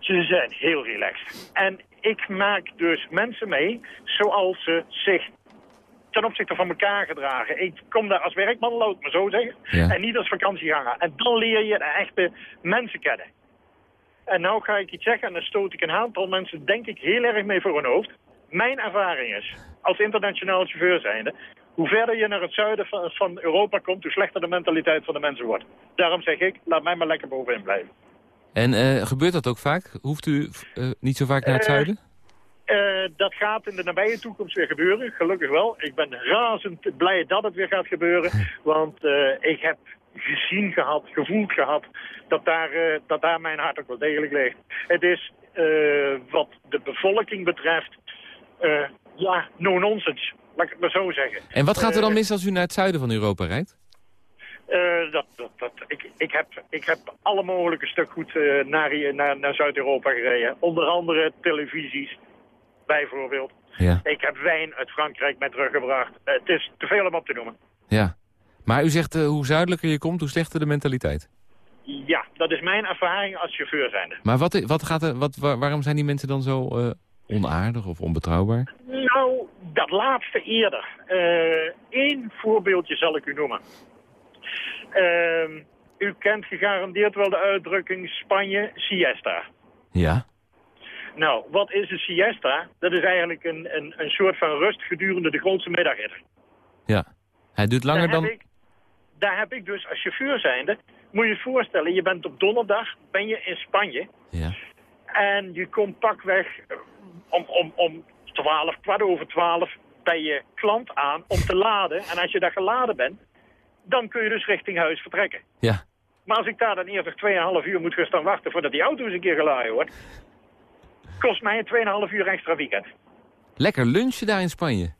Ze zijn heel relaxed. En ik maak dus mensen mee zoals ze zich ten opzichte van elkaar gedragen. Ik kom daar als werkman, laat maar zo zeggen. Ja. En niet als vakantieganger. En dan leer je de echte mensen kennen. En nou ga ik iets zeggen en dan stoot ik een aantal mensen denk ik heel erg mee voor hun hoofd. Mijn ervaring is, als internationaal chauffeur zijnde, hoe verder je naar het zuiden van Europa komt, hoe slechter de mentaliteit van de mensen wordt. Daarom zeg ik, laat mij maar lekker bovenin blijven. En eh, gebeurt dat ook vaak? Hoeft u eh, niet zo vaak naar het Eh, zuiden? Dat gaat in de nabije toekomst weer gebeuren, gelukkig wel. Ik ben razend blij dat het weer gaat gebeuren. *laughs* Want ik heb gezien gehad, gevoeld gehad, dat daar, dat daar mijn hart ook wel degelijk ligt. Het is wat de bevolking betreft, ja, no-nonsense. Laat ik het maar zo zeggen. En wat gaat er dan mis als u naar het zuiden van Europa rijdt? Eh, dat, dat, dat, ik, ik, heb, ik heb alle mogelijke stuk goed eh, naar, naar, naar Zuid-Europa gereden. Onder andere televisies, bijvoorbeeld. Ja. Ik heb wijn uit Frankrijk mee teruggebracht. Eh, het is te veel om op te noemen. Ja. Maar u zegt hoe zuidelijker je komt, hoe slechter de mentaliteit. Ja, dat is mijn ervaring als chauffeur zijnde. Maar wat, wat gaat er, wat, wa- waarom zijn die mensen dan zo onaardig of onbetrouwbaar? Nou, dat laatste eerder. Eén voorbeeldje zal ik u noemen. Ehm, u kent gegarandeerd wel de uitdrukking Spanje siesta. Ja. Nou, wat is een siesta? Dat is eigenlijk een, een, een soort van rust gedurende de grootste middaghitte. Ja. Hij duurt langer daar, dan... ik, daar heb ik dus als chauffeur zijnde, moet je je voorstellen, je bent op donderdag, ben je in Spanje Ja. en je komt pakweg eh, om, om, om 12, kwart over 12 bij je klant aan om te laden. En als je daar geladen bent, dan kun je dus richting huis vertrekken. Ja. Maar als ik daar dan eerst nog 2,5 uur moet gaan staan wachten voordat die auto eens een keer geladen wordt, kost mij een 2,5 uur extra weekend. Lekker lunchen daar in Spanje.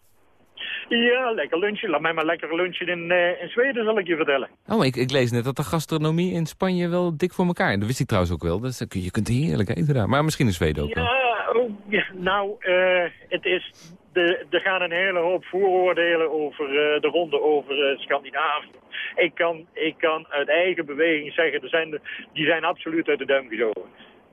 Ja, lekker lunchen. Laat mij maar lekker lunchen in, eh, in Zweden, zal ik je vertellen. Oh, ik, ik lees net dat de gastronomie in Spanje wel dik voor elkaar. Dat wist ik trouwens ook wel. Dus, je kunt heerlijk eten daar. Maar misschien in Zweden ook wel. Ja, oh, ja, nou, eh, het is, de, er gaan een hele hoop vooroordelen over eh, de ronde over eh, Scandinavië. Ik kan, ik kan uit eigen beweging zeggen, er zijn de, die zijn absoluut uit de duim gezogen.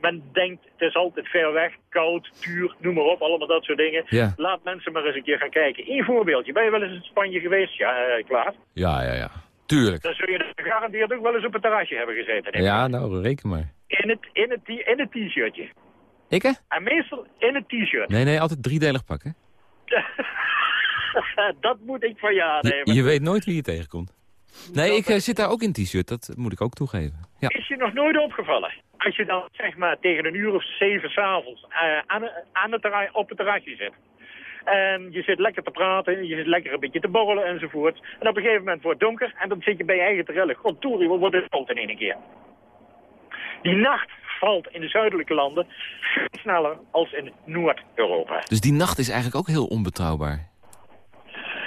Men denkt, het is altijd ver weg, koud, duur, noem maar op, allemaal dat soort dingen. Ja. Laat mensen maar eens een keer gaan kijken. Eén voorbeeldje, ben je wel eens in Spanje geweest? Ja, eh, klaar. Ja, ja, ja. Tuurlijk. Dan zul je gegarandeerd ook wel eens op een terrasje hebben gezeten. ik. Ja, nou, reken maar. In het, in het, in het t-shirtje. Ik, hè? En meestal in het t-shirt. Nee, nee, altijd driedelig pakken. *laughs* dat moet ik van je aannemen. je weet nooit wie je tegenkomt. Nee, ik eh, zit daar ook in t-shirt. Dat moet ik ook toegeven. Ja. Is je nog nooit opgevallen? Als je dan zeg maar tegen een uur of zeven s'avonds uh, aan, aan het op het terrasje zit. En je zit lekker te praten, je zit lekker een beetje te borrelen enzovoort. En op een gegeven moment wordt het donker en dan zit je bij je eigen te rellen. God, Toeri, wat wordt het koud in één keer? Die nacht valt in de zuidelijke landen veel sneller als in Noord-Europa. Dus die nacht is eigenlijk ook heel onbetrouwbaar.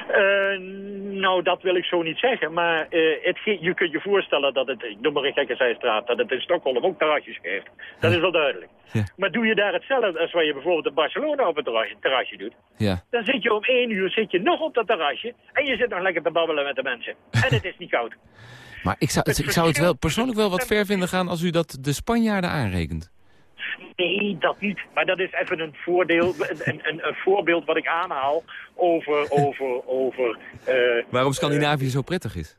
Eh, nou, dat wil ik zo niet zeggen. Maar eh, het, je kunt je voorstellen dat het, ik noem maar een gekke zijstraat, dat het in Stockholm ook terrasjes geeft. Dat is wel duidelijk. Ja. Maar doe je daar hetzelfde als wat je bijvoorbeeld in Barcelona op het terrasje, terrasje doet, Ja. dan zit je om één uur zit je nog op dat terrasje en je zit nog lekker te babbelen met de mensen. En het is niet koud. *laughs* Maar ik zou, Het ik zou het wel persoonlijk wel wat ver vinden gaan als u dat de Spanjaarden aanrekent. Nee, dat niet. Maar dat is even een, voordeel, een, een, een voorbeeld wat ik aanhaal over... over, over eh, Waarom Scandinavië zo prettig is.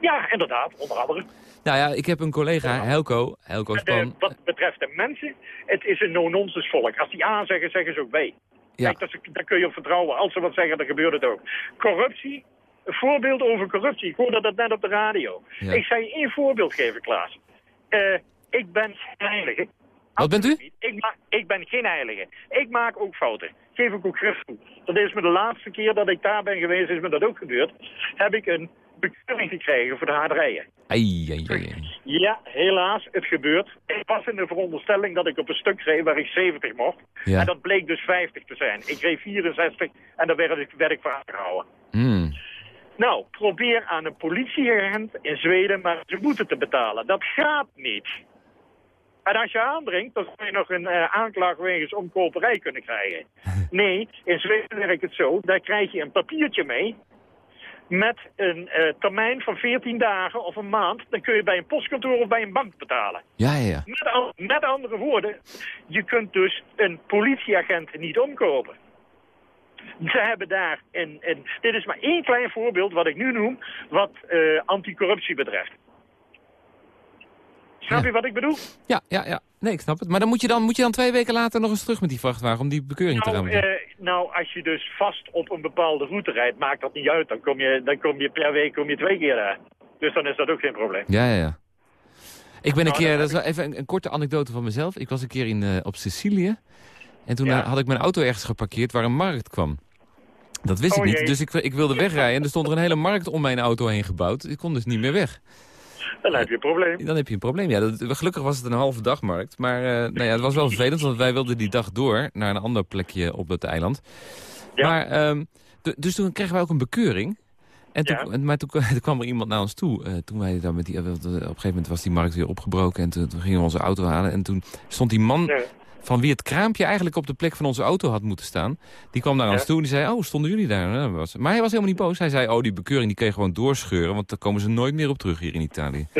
ja, inderdaad, onder andere. Nou ja, ik heb een collega, Helco, Helco Span. wat betreft de mensen, het is een no-nonsense volk. Als die A zeggen, zeggen ze ook B. Ja. Kijk, daar kun je op vertrouwen. Als ze wat zeggen, dan gebeurt het ook. Corruptie, een voorbeeld over corruptie. Ik hoorde dat net op de radio. Ja. Ik zou je één voorbeeld geven, Klaas. Eh, ik ben geen heilige. Wat bent u? Ik, ik ben geen heilige. Ik maak ook fouten. Geef ik ook toe. Dat is me de laatste keer dat ik daar ben geweest, is me dat ook gebeurd. Heb ik een bekeuring gekregen voor de harderijen. Ai, ai, ai, ai. Ja, helaas, het gebeurt. Ik was in de veronderstelling dat ik op een stuk reed waar ik 70 mocht. Ja. En dat bleek dus 50 te zijn. Ik reed 64 en daar werd ik, werd ik voor aangehouden. Hmm. Nou, probeer aan een politieagent in Zweden maar ze moeten te betalen. Dat gaat niet. En als je aandringt, dan zou je nog een eh, aanklacht wegens omkoperij kunnen krijgen. *laughs* Nee, in Zweden werkt het zo, daar krijg je een papiertje mee... met een eh, termijn van 14 dagen of een maand. Dan kun je bij een postkantoor of bij een bank betalen. Ja, ja, ja. Met, met andere woorden, je kunt dus een politieagent niet omkopen. Ze hebben daar een, een... Dit is maar één klein voorbeeld wat ik nu noem, wat eh, anticorruptie betreft. Snap je wat ik bedoel? Ja, ja, ja. Nee, ik snap het. Maar dan moet je dan, moet je dan twee weken later nog eens terug met die vrachtwagen om die bekeuring te Nou, rammen. eh, nou, als je dus vast op een bepaalde route rijdt, maakt dat niet uit. Dan kom je, dan kom je per week kom je twee keer daar. Dus dan is dat ook geen probleem. Ja, ja, ja. Ik ben een Nou, keer, dat is wel even een, een korte anekdote van mezelf. Ik was een keer in, eh, op Sicilië. En toen Ja. eh, had ik mijn auto ergens geparkeerd waar een markt kwam. Dat wist Oh, ik niet, dus ik, ik wilde wegrijden. En er stond er een hele markt om mijn auto heen gebouwd. Ik kon dus niet meer weg. Dan heb je een probleem. Dan heb je een probleem. Ja, dat, gelukkig was het een halve dagmarkt. Maar eh, nou ja, het was wel vervelend, want wij wilden die dag door... naar een ander plekje op het eiland. Ja. Maar, ehm, dus toen kregen wij ook een bekeuring. En toen, Ja. Maar toen, toen *laughs* kwam er iemand naar ons toe. eh, toen wij daar met die, op een gegeven moment was die markt weer opgebroken. En toen, toen gingen we onze auto halen. En toen stond die man Ja. Van wie het kraampje eigenlijk op de plek van onze auto had moeten staan. Die kwam naar ons toe en die zei, oh, stonden jullie daar? Maar hij was helemaal niet boos. Hij zei, oh, die bekeuring die kun je gewoon doorscheuren. Want daar komen ze nooit meer op terug hier in Italië. *laughs*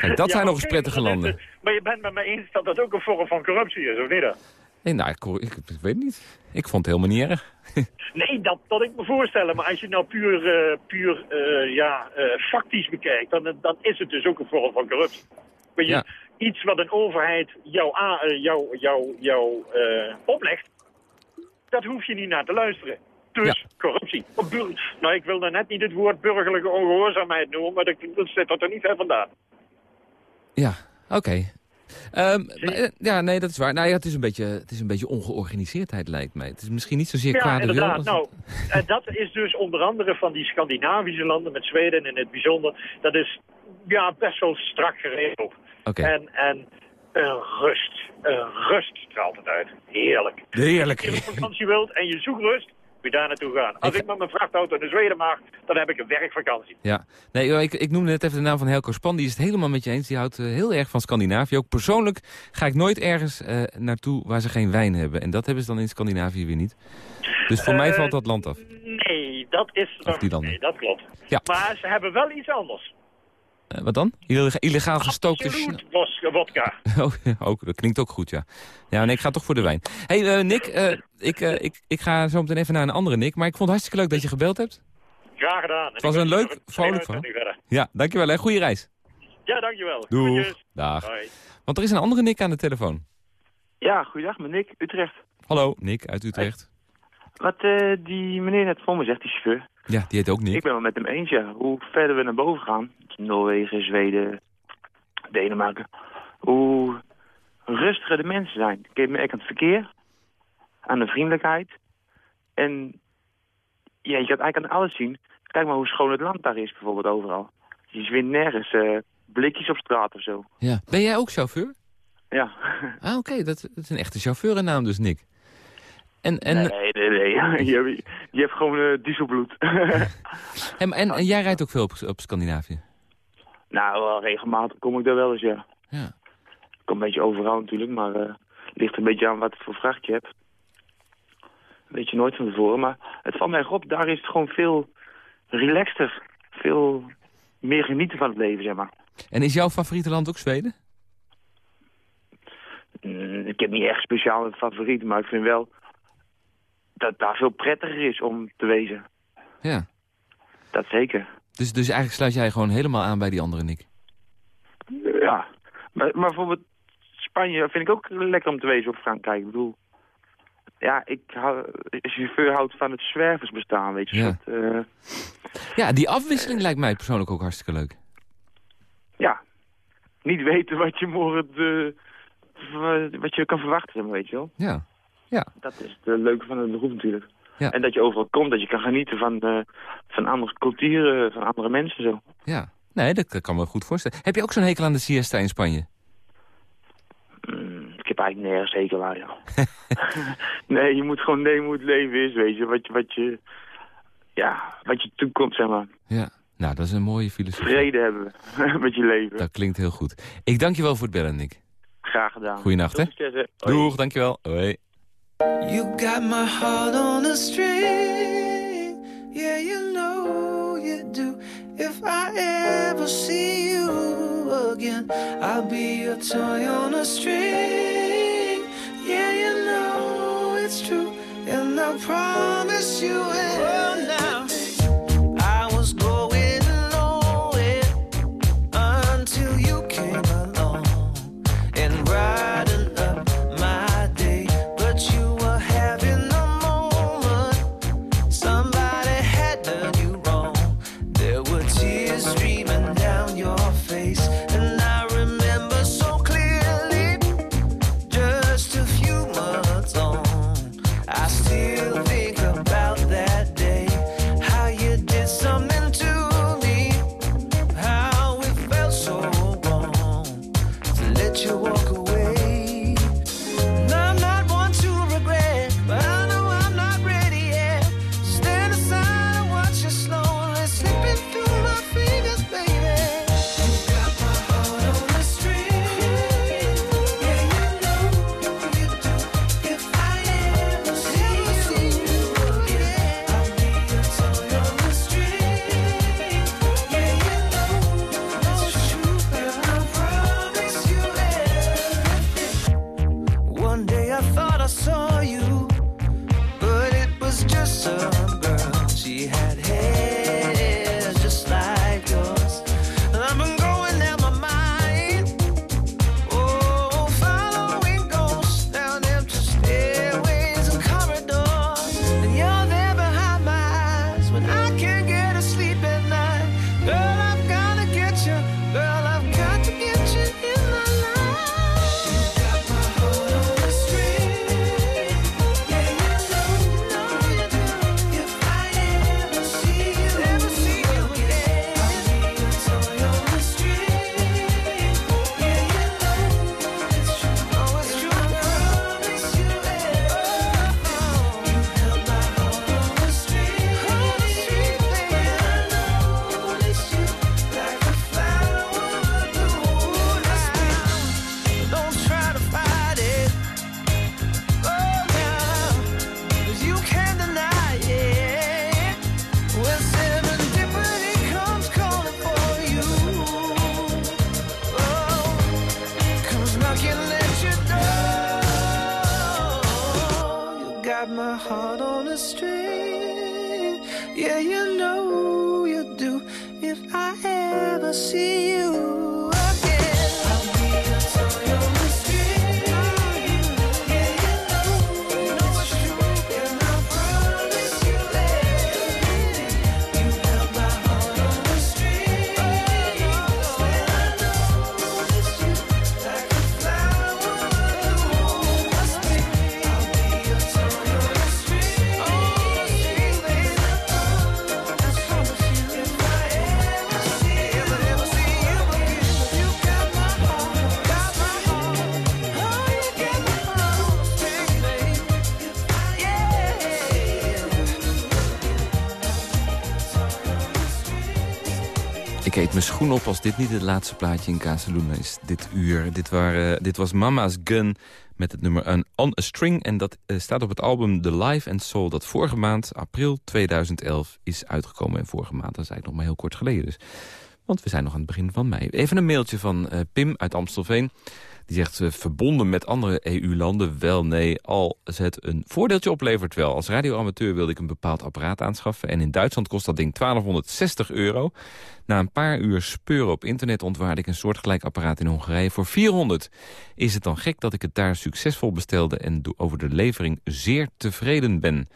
Kijk, dat Ja, zijn nog eens prettige maar landen. het. Maar je bent met me eens dat dat ook een vorm van corruptie is, of niet? dan? Nee, nou, ik, ik, ik weet het niet. Ik vond het helemaal niet erg. *laughs* Nee, dat, dat ik me voorstellen. Maar als je nou puur, eh, puur eh, ja, eh, factisch bekijkt, dan, dan is het dus ook een vorm van corruptie. Weet je, Ja. Iets wat een overheid jou, eh, jou, jou, jou eh, oplegt, dat hoef je niet naar te luisteren. Dus corruptie. Of bur- nou, ik wil nou net niet het woord burgerlijke ongehoorzaamheid noemen, maar dat, dat zit er niet ver vandaan. Ja, oké. Ehm, maar, eh, ja, nee, dat is waar. Nou ja, het is een beetje, het is een beetje ongeorganiseerdheid, lijkt mij. Het is misschien niet zozeer Ja, kwade wil. inderdaad. Nou, *laughs* dat is dus onder andere van die Scandinavische landen, met Zweden in het bijzonder, dat is ja, best wel strak geregeld. En, en een rust. Een rust straalt het uit. Heerlijk. Heerlijk. Als je op vakantie wilt en je zoekt rust, moet je daar naartoe gaan. Als Ik- ik, met mijn vrachtauto naar Zweden mag, dan heb ik een werkvakantie. Ja, nee, ik, ik noemde net even de naam van Helco Span. Die is het helemaal met je eens. Die houdt eh, heel erg van Scandinavië. Ook persoonlijk ga ik nooit ergens eh, naartoe waar ze geen wijn hebben. En dat hebben ze dan in Scandinavië weer niet. Dus voor mij Eh, valt dat land af. Nee, dat is... Of die landen. Nee, dat klopt. Ja. Maar ze hebben wel iets anders. Eh, wat dan? Illega- illegaal gestookte... Absoluut wos- wodka. *laughs* Oh, ook, dat klinkt ook goed, ja. Ja, nee, ik ga toch voor de wijn. hey, eh, Nick, eh, ik, eh, ik, ik ga zo meteen even naar een andere Nick. Maar ik vond het hartstikke leuk dat je gebeld hebt. Graag gedaan. Het was een leuk, vrolijk verhaal. Ja, dankjewel hè. Goeie reis. Ja, dankjewel. Doeg. Dag. Want er is een andere Nick aan de telefoon. Ja, goeiedag, met Nick, Utrecht. Hallo, Nick uit Utrecht. Wat eh, die meneer net voor me zegt, die chauffeur. Ja, die heet ook Nick. Ik ben wel met hem eens, ja. Hoe verder we naar boven gaan, Noorwegen, Zweden, Denemarken, hoe rustiger de mensen zijn. Ik me echt aan het verkeer, aan de vriendelijkheid. En ja, je kan eigenlijk aan alles zien. Kijk maar hoe schoon het land daar is, bijvoorbeeld overal. Je vindt nergens eh, blikjes op straat of zo. Ja. Ben jij ook chauffeur? Ja. *laughs* Ah, oké. Dat, dat is een echte chauffeurennaam dus, Nick. En, en, Nee, nee, nee. *laughs* Je, Je hebt gewoon eh, dieselbloed. *laughs* En, en, en jij rijdt ook veel op, op Scandinavië? nou, regelmatig kom ik daar wel eens, ja. Ja. Ik kom een beetje overal natuurlijk, maar eh, het ligt een beetje aan wat voor vracht je hebt. Weet je nooit van tevoren, maar het valt mij op, daar is het gewoon veel relaxter. Veel meer genieten van het leven, zeg maar. En is jouw favoriete land ook Zweden? Mm, ik heb niet echt speciaal een favoriet, maar ik vind wel dat daar veel prettiger is om te wezen. Ja. Dat zeker. Dus, dus eigenlijk sluit jij gewoon helemaal aan bij die andere Nick? Ja, maar, maar bijvoorbeeld Spanje vind ik ook lekker om te wezen op Frankrijk. Ik bedoel, ja, ik hou, chauffeur houdt van het zwerversbestaan, weet je. Ja. Dat, eh, Ja, die afwisseling lijkt mij persoonlijk ook hartstikke leuk. ja, niet weten wat je morgen, eh, wat je kan verwachten, weet je wel. Ja. Ja. Dat is het leuke van het beroep natuurlijk. Ja. En dat je overal komt, dat je kan genieten van, eh, van andere culturen, van andere mensen zo. Ja. Nee, dat kan me goed voorstellen. Heb je ook zo'n hekel aan de siesta in Spanje? Mm, ik heb eigenlijk nergens zeker waar, ja. *laughs* nee, je moet gewoon nemen hoe het leven is, weet je. Wat je, wat je, ja, wat je toekomt, zeg maar. Ja. Nou, dat is een mooie filosofie. Vrede hebben *laughs* met je leven. Dat klinkt heel goed. Ik dank je wel voor het bellen, Nick. Graag gedaan. Goeienacht, hè? Doeg, dankjewel. Hoi. You got my heart on a string. Yeah, you know you do. If I ever see you again, I'll be a toy on a string. Yeah, you know it's true. And I promise you Ik op als dit niet het laatste plaatje in Casaluna is dit uur. Dit, waren, dit was Mama's Gun met het nummer On a String. En dat eh, staat op het album The Life and Soul... dat vorige maand, april 2011, is uitgekomen. En vorige maand, dat is eigenlijk nog maar heel kort geleden dus. Want we zijn nog aan het begin van mei. Even een mailtje van eh, Pim uit Amstelveen. Die zegt, uh, verbonden met andere EU-landen? Wel, nee, als het een voordeeltje oplevert wel. Als radioamateur wilde ik een bepaald apparaat aanschaffen... en in Duitsland kost dat ding 1260 euro. Na een paar uur speuren op internet ontwaarde ik een soortgelijk apparaat in Hongarije voor 400. Is het dan gek dat ik het daar succesvol bestelde... en over de levering zeer tevreden ben?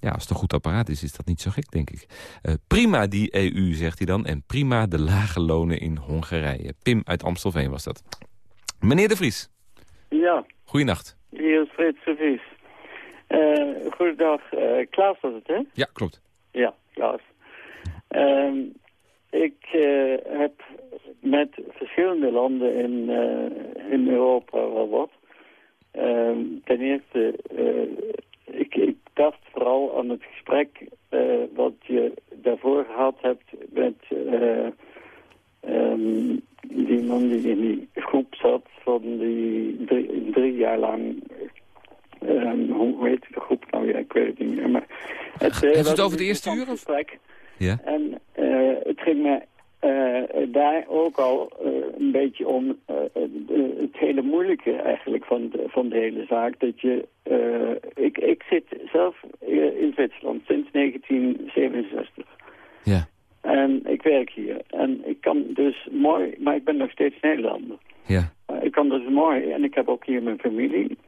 Ja, als het een goed apparaat is, is dat niet zo gek, denk ik. Uh, prima die EU, zegt hij dan. En prima de lage lonen in Hongarije. Pim uit Amstelveen was dat. Meneer De Vries. Ja. Goeienacht. Hier is Frits de Vries. Uh, goedendag. Uh, Klaas was het, hè? Ja, klopt. Ja, Klaas. Uh, ik uh, heb met verschillende landen in, in Europa wel wat. Ehm, ten eerste, ik, ik, dacht vooral aan het gesprek wat je daarvoor gehad hebt met um, die man die in die groep zat van die drie, drie jaar lang... Um, hoe heet de groep nou? Ja, ik weet het niet meer. Maar het, uh, het over het eerste uur? Of? Ja. En uh, het ging me uh, daar ook al uh, een beetje om uh, het hele moeilijke eigenlijk van de, van de hele zaak. Dat je, ik, ik zit zelf in Zwitserland sinds 1967. Ja. En ik werk hier. En ik kan dus mooi, maar ik ben nog steeds Nederlander. Ja. ik kan dus mooi, en ik heb ook hier mijn familie.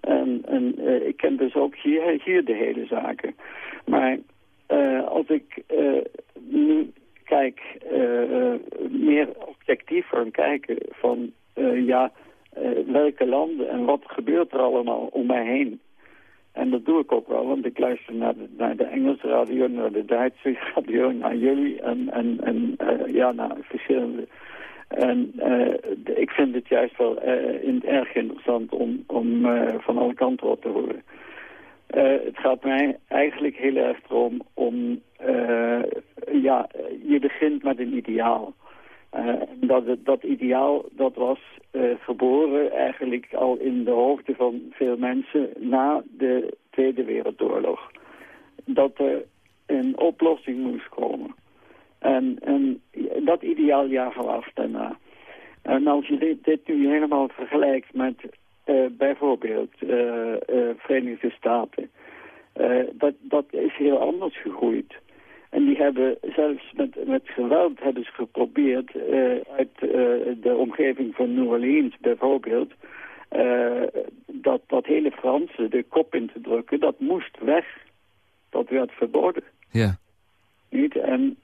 En, en uh, ik ken dus ook hier, hier de hele zaken. Maar uh, als ik uh, nu kijk, meer objectief gaan kijken van, ja, welke landen en wat gebeurt er allemaal om mij heen. En dat doe ik ook wel, want ik luister naar de, naar de Engelse radio, naar de Duitse *laughs* radio, naar jullie en, en, en uh, ja, naar verschillende. En uh, ik vind het juist wel uh, in, erg interessant om, om van alle kanten op te horen. het gaat mij eigenlijk heel erg erom om, ja, je begint met een ideaal. Uh, dat, dat ideaal dat was uh, geboren eigenlijk al in de hoofden van veel mensen na de Tweede Wereldoorlog. Dat er een oplossing moest komen. En, en dat ideaal jagen we af daarna. En als je dit, dit nu helemaal vergelijkt met uh, bijvoorbeeld Verenigde Staten... dat, dat is heel anders gegroeid. En die hebben zelfs met, met geweld hebben ze geprobeerd uh, uit uh, de omgeving van New Orleans bijvoorbeeld... Uh, dat, dat hele Franse de kop in te drukken, dat moest weg. Dat werd verboden. Ja. Niet? En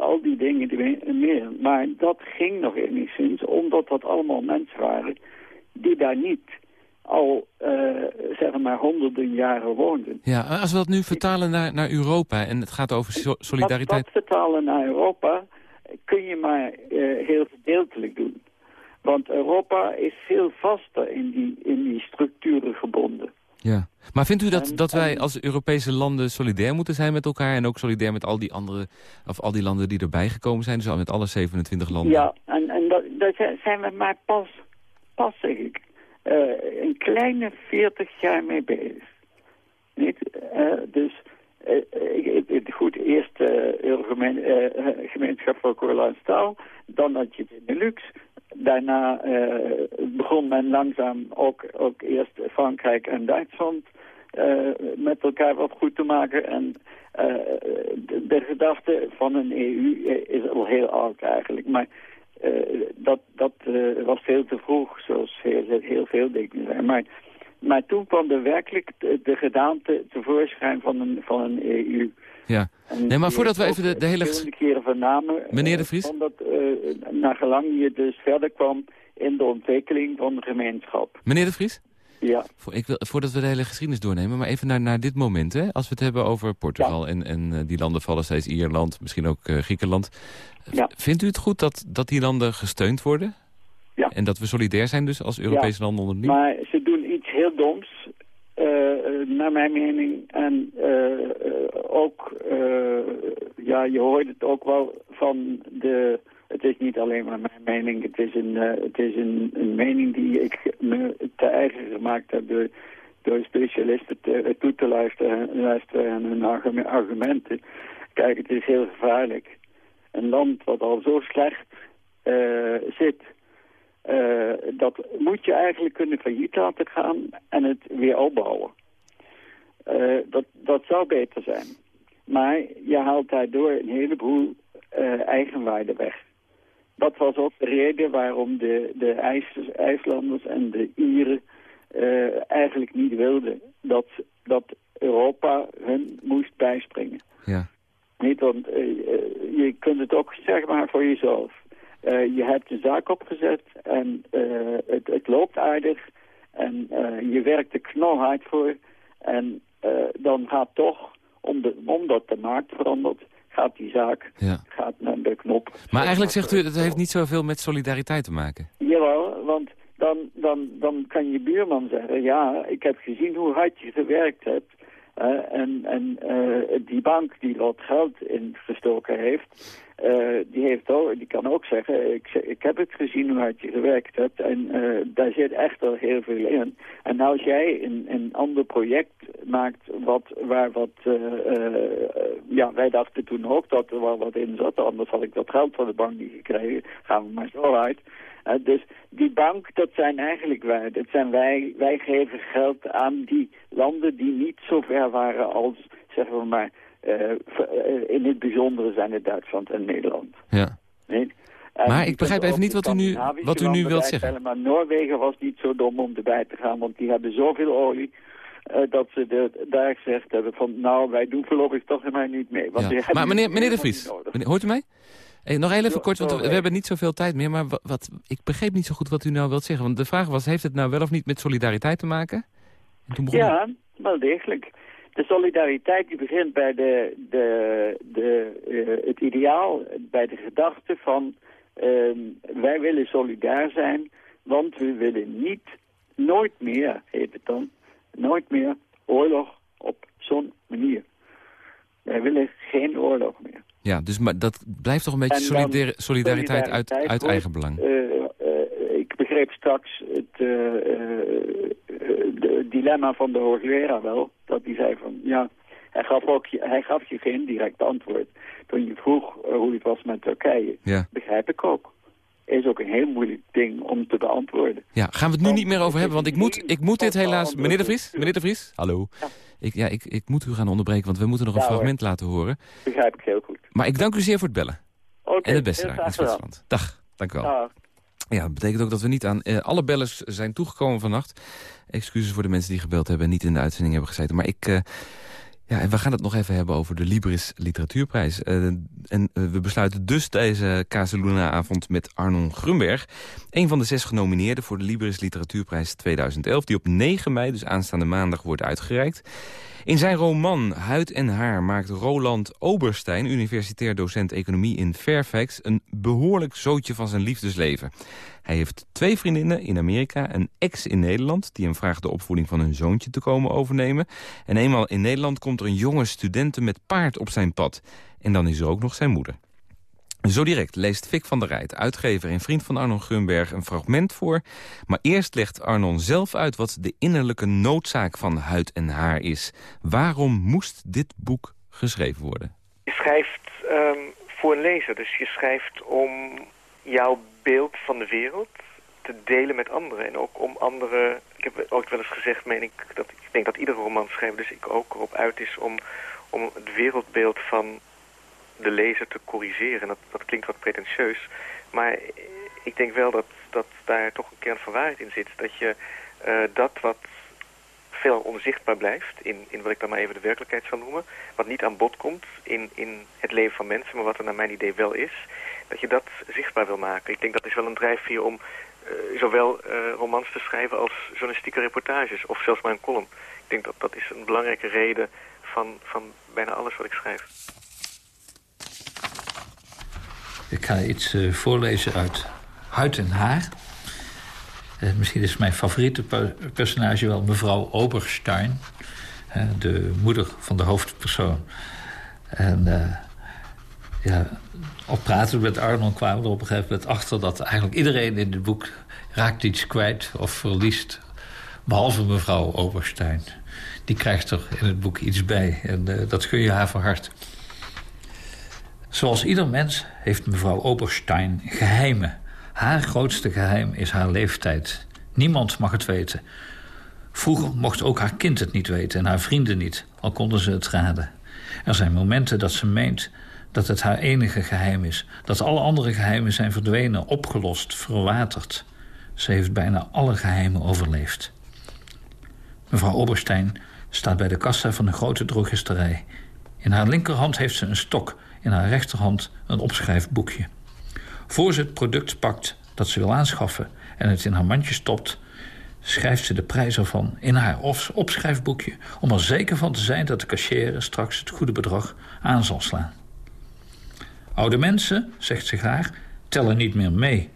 al die dingen die meer. Maar dat ging nog enigszins, omdat dat allemaal mensen waren die daar niet al, uh, zeg maar, honderden jaren woonden. Ja, als we dat nu vertalen naar, naar Europa en het gaat over so solidariteit... Dat, dat, vertalen naar Europa kun je maar uh, heel gedeeltelijk doen. Want Europa is veel vaster in die, in die structuren gebonden. Ja, maar vindt u dat, en, dat wij als Europese landen solidair moeten zijn met elkaar... en ook solidair met al die andere, of al die landen die erbij gekomen zijn? Dus al met alle 27 landen? Ja, en, en dat, daar zijn we maar pas, pas zeg ik, uh, een kleine 40 jaar mee bezig. Niet? Uh, dus uh, goed, eerst gemeenschap voor kool en staal, dan had je Benelux. Daarna begon men langzaam ook, ook eerst Frankrijk en Duitsland met elkaar wat goed te maken. En de, de gedachte van een EU is al heel oud eigenlijk. Maar dat, dat uh, was veel te vroeg, zoals heel, heel veel dingen zijn. Maar, maar toen kwam er werkelijk de, de gedaante tevoorschijn van een, van een EU. Ja, en nee, maar voordat we even de, de hele... Verschillende keren vernamen... Meneer de Vries? Omdat, naar gelang je dus verder kwam in de ontwikkeling van de gemeenschap. Meneer de Vries? Ja. Ik wil, voordat we de hele geschiedenis doornemen, maar even naar, naar dit moment. Hè? Als we het hebben over Portugal ja. en, en die landen vallen steeds Ierland, misschien ook uh, Griekenland. Ja. Vindt u het goed dat, dat die landen gesteund worden? Ja. En dat we solidair zijn dus als Europese ja. landen onder Maar ze doen iets heel doms. eh, naar mijn mening. En eh, eh, ook, eh, ja, je hoort het ook wel van de... Het is niet alleen maar mijn mening, het is een, eh, het is een, een mening die ik me te eigen gemaakt heb door, door specialisten te, toe te luisteren, luisteren en hun argume- argumenten. Kijk, het is heel gevaarlijk. Een land wat al zo slecht eh, zit, eh, dat moet je eigenlijk kunnen failliet laten gaan en het weer opbouwen. Eh, dat, dat zou beter zijn. Maar je haalt daardoor een heleboel eigenwaarde weg. Dat was ook de reden waarom de, de IJs, IJslanders en de Ieren eigenlijk niet wilden dat, dat Europa hun moest bijspringen. Ja. Niet, want eh, eh, je kunt het ook zeg maar voor jezelf. Eh, je hebt een zaak opgezet en het, het loopt aardig en je werkt er knalhard voor. En dan gaat toch, om de, omdat de markt verandert, gaat die zaak Ja. gaat naar de knop. Maar eigenlijk zegt u, het heeft niet zoveel met solidariteit te maken. Jawel, want dan, dan, dan kan je buurman zeggen, ja, ik heb gezien hoe hard je gewerkt hebt. En en eh, die bank die wat geld ingestoken heeft, eh, die, heeft ook, die kan ook zeggen, ik, ik heb het gezien hoe hard je gewerkt hebt. En eh, daar zit echt wel heel veel in. En als jij een, een ander project maakt wat, waar wat... ja, wij dachten toen ook dat er wel wat in zat. Anders had ik dat geld van de bank niet gekregen. Gaan we maar zo uit. Eh, dus die bank, dat zijn eigenlijk wij. Dat zijn wij. Wij geven geld aan die landen die niet zo ver waren als, zeggen we maar, eh, eh, in het bijzondere zijn het Duitsland en Nederland. Ja. Nee? En Maar ik begrijp even niet wat u nu- wat u nu wilt zeggen. Maar Noorwegen was niet zo dom om erbij te gaan, want die hebben zoveel olie... dat ze de, daar gezegd hebben van, nou, wij doen voorlopig toch helemaal niet mee. Want Ja. Maar meneer, meneer De Vries, meneer- hoort u mij? Hey, nog even kort, want we, hebben niet zoveel tijd meer. Maar wat, wat, ik begreep niet zo goed wat u nou wilt zeggen. Want de vraag was, heeft het nou wel of niet met solidariteit te maken? En toen begon Ja, wel degelijk. De solidariteit die begint bij de, de, de, eh, het ideaal, bij de gedachte van ehm, wij willen solidair zijn, want we willen niet, nooit meer, heet het dan, nooit meer oorlog op zo'n manier. Wij willen geen oorlog meer. Ja, dus maar dat blijft toch een beetje dan solidariteit uit, uit wordt, eigen belang. eh, eh, ik begreep straks het eh, de dilemma van de hoogleraar wel. Dat hij zei van, ja, hij gaf, ook, je- hij gaf je geen direct antwoord. Toen je vroeg hoe het was met Turkije. Ja. Begrijp ik ook. Is ook een heel moeilijk ding om te beantwoorden. Ja, gaan we het nu niet meer over hebben, want ik moet, ik moet dit helaas... Meneer De Vries, meneer De Vries, hallo. Ik, ja, ik, ik moet u gaan onderbreken, want we moeten nog een hoor. fragment laten horen. Begrijp ik heel goed. Maar ik dank u zeer voor het bellen. Oké, en het beste daar in. Zwitserland. Dag, dank u wel. Dag. Ja, dat betekent ook dat we niet aan eh, alle bellers zijn toegekomen vannacht. Excuses voor de mensen die gebeld hebben en niet in de uitzending hebben gezeten. Maar ik... eh, ja, en we gaan het nog even hebben over de Libris Literatuurprijs. Eh, en eh, we besluiten dus deze Casaluna-avond met Arnon Grunberg. Een van de zes genomineerden voor de Libris Literatuurprijs 2011... die op 9 mei, dus aanstaande maandag, wordt uitgereikt. In zijn roman Huid en Haar maakt Roland Oberstein... universitair docent economie in Fairfax... een behoorlijk zootje van zijn liefdesleven. Hij heeft twee vriendinnen in Amerika, een ex in Nederland... die hem vraagt de opvoeding van hun zoontje te komen overnemen. En eenmaal in Nederland komt er een jonge studente met paard op zijn pad. En dan is er ook nog zijn moeder. Zo direct leest Fik van der Rijt, uitgever en vriend van Arnon Grunberg, een fragment voor. Maar eerst legt Arnon zelf uit wat de innerlijke noodzaak van huid en haar is. Waarom moest dit boek geschreven worden? Je schrijft ehm, voor een lezer, dus je schrijft om jouw beeld van de wereld te delen met anderen. En ook om anderen, ik heb ook wel eens gezegd, meen ik, dat ik denk dat iedere romanschrijver, dus ik ook erop uit is om, om het wereldbeeld van de lezer te corrigeren. En dat, dat klinkt wat pretentieus, maar ik denk wel dat, dat daar toch een kern van waarheid in zit. Dat je eh, dat wat veel onzichtbaar blijft, in, in wat ik dan maar even de werkelijkheid zal noemen, wat niet aan bod komt in, in het leven van mensen, maar wat er naar mijn idee wel is, dat je dat zichtbaar wil maken. Ik denk dat is wel een drijfveer om eh, zowel eh, romans te schrijven als journalistieke reportages, of zelfs maar een column. Ik denk dat dat is een belangrijke reden van, van bijna alles wat ik schrijf. Ik ga iets eh, voorlezen uit Huid en Haar. Eh, misschien is mijn favoriete per- personage wel mevrouw Oberstein. de moeder van de hoofdpersoon. En eh, ja, op praten met Arnold kwamen we er op een gegeven moment achter... dat eigenlijk iedereen in het boek raakt iets kwijt of verliest. Behalve mevrouw Oberstein. Die krijgt er in het boek iets bij. En dat gun je haar van harte. Zoals ieder mens heeft mevrouw Oberstein geheimen. Haar grootste geheim is haar leeftijd. Niemand mag het weten. Vroeger mocht ook haar kind het niet weten en haar vrienden niet, al konden ze het raden. Er zijn momenten dat ze meent dat het haar enige geheim is. Dat alle andere geheimen zijn verdwenen, opgelost, verwaterd. Ze heeft bijna alle geheimen overleefd. Mevrouw Oberstein staat bij de kassa van een grote drogisterij. In haar linkerhand heeft ze een stok, in haar rechterhand een opschrijfboekje. Voor ze het product pakt dat ze wil aanschaffen en het in haar mandje stopt, schrijft ze de prijs ervan in haar op- opschrijfboekje om er zeker van te zijn dat de cashier straks het goede bedrag aan zal slaan. Oude mensen, zegt ze graag, tellen niet meer mee.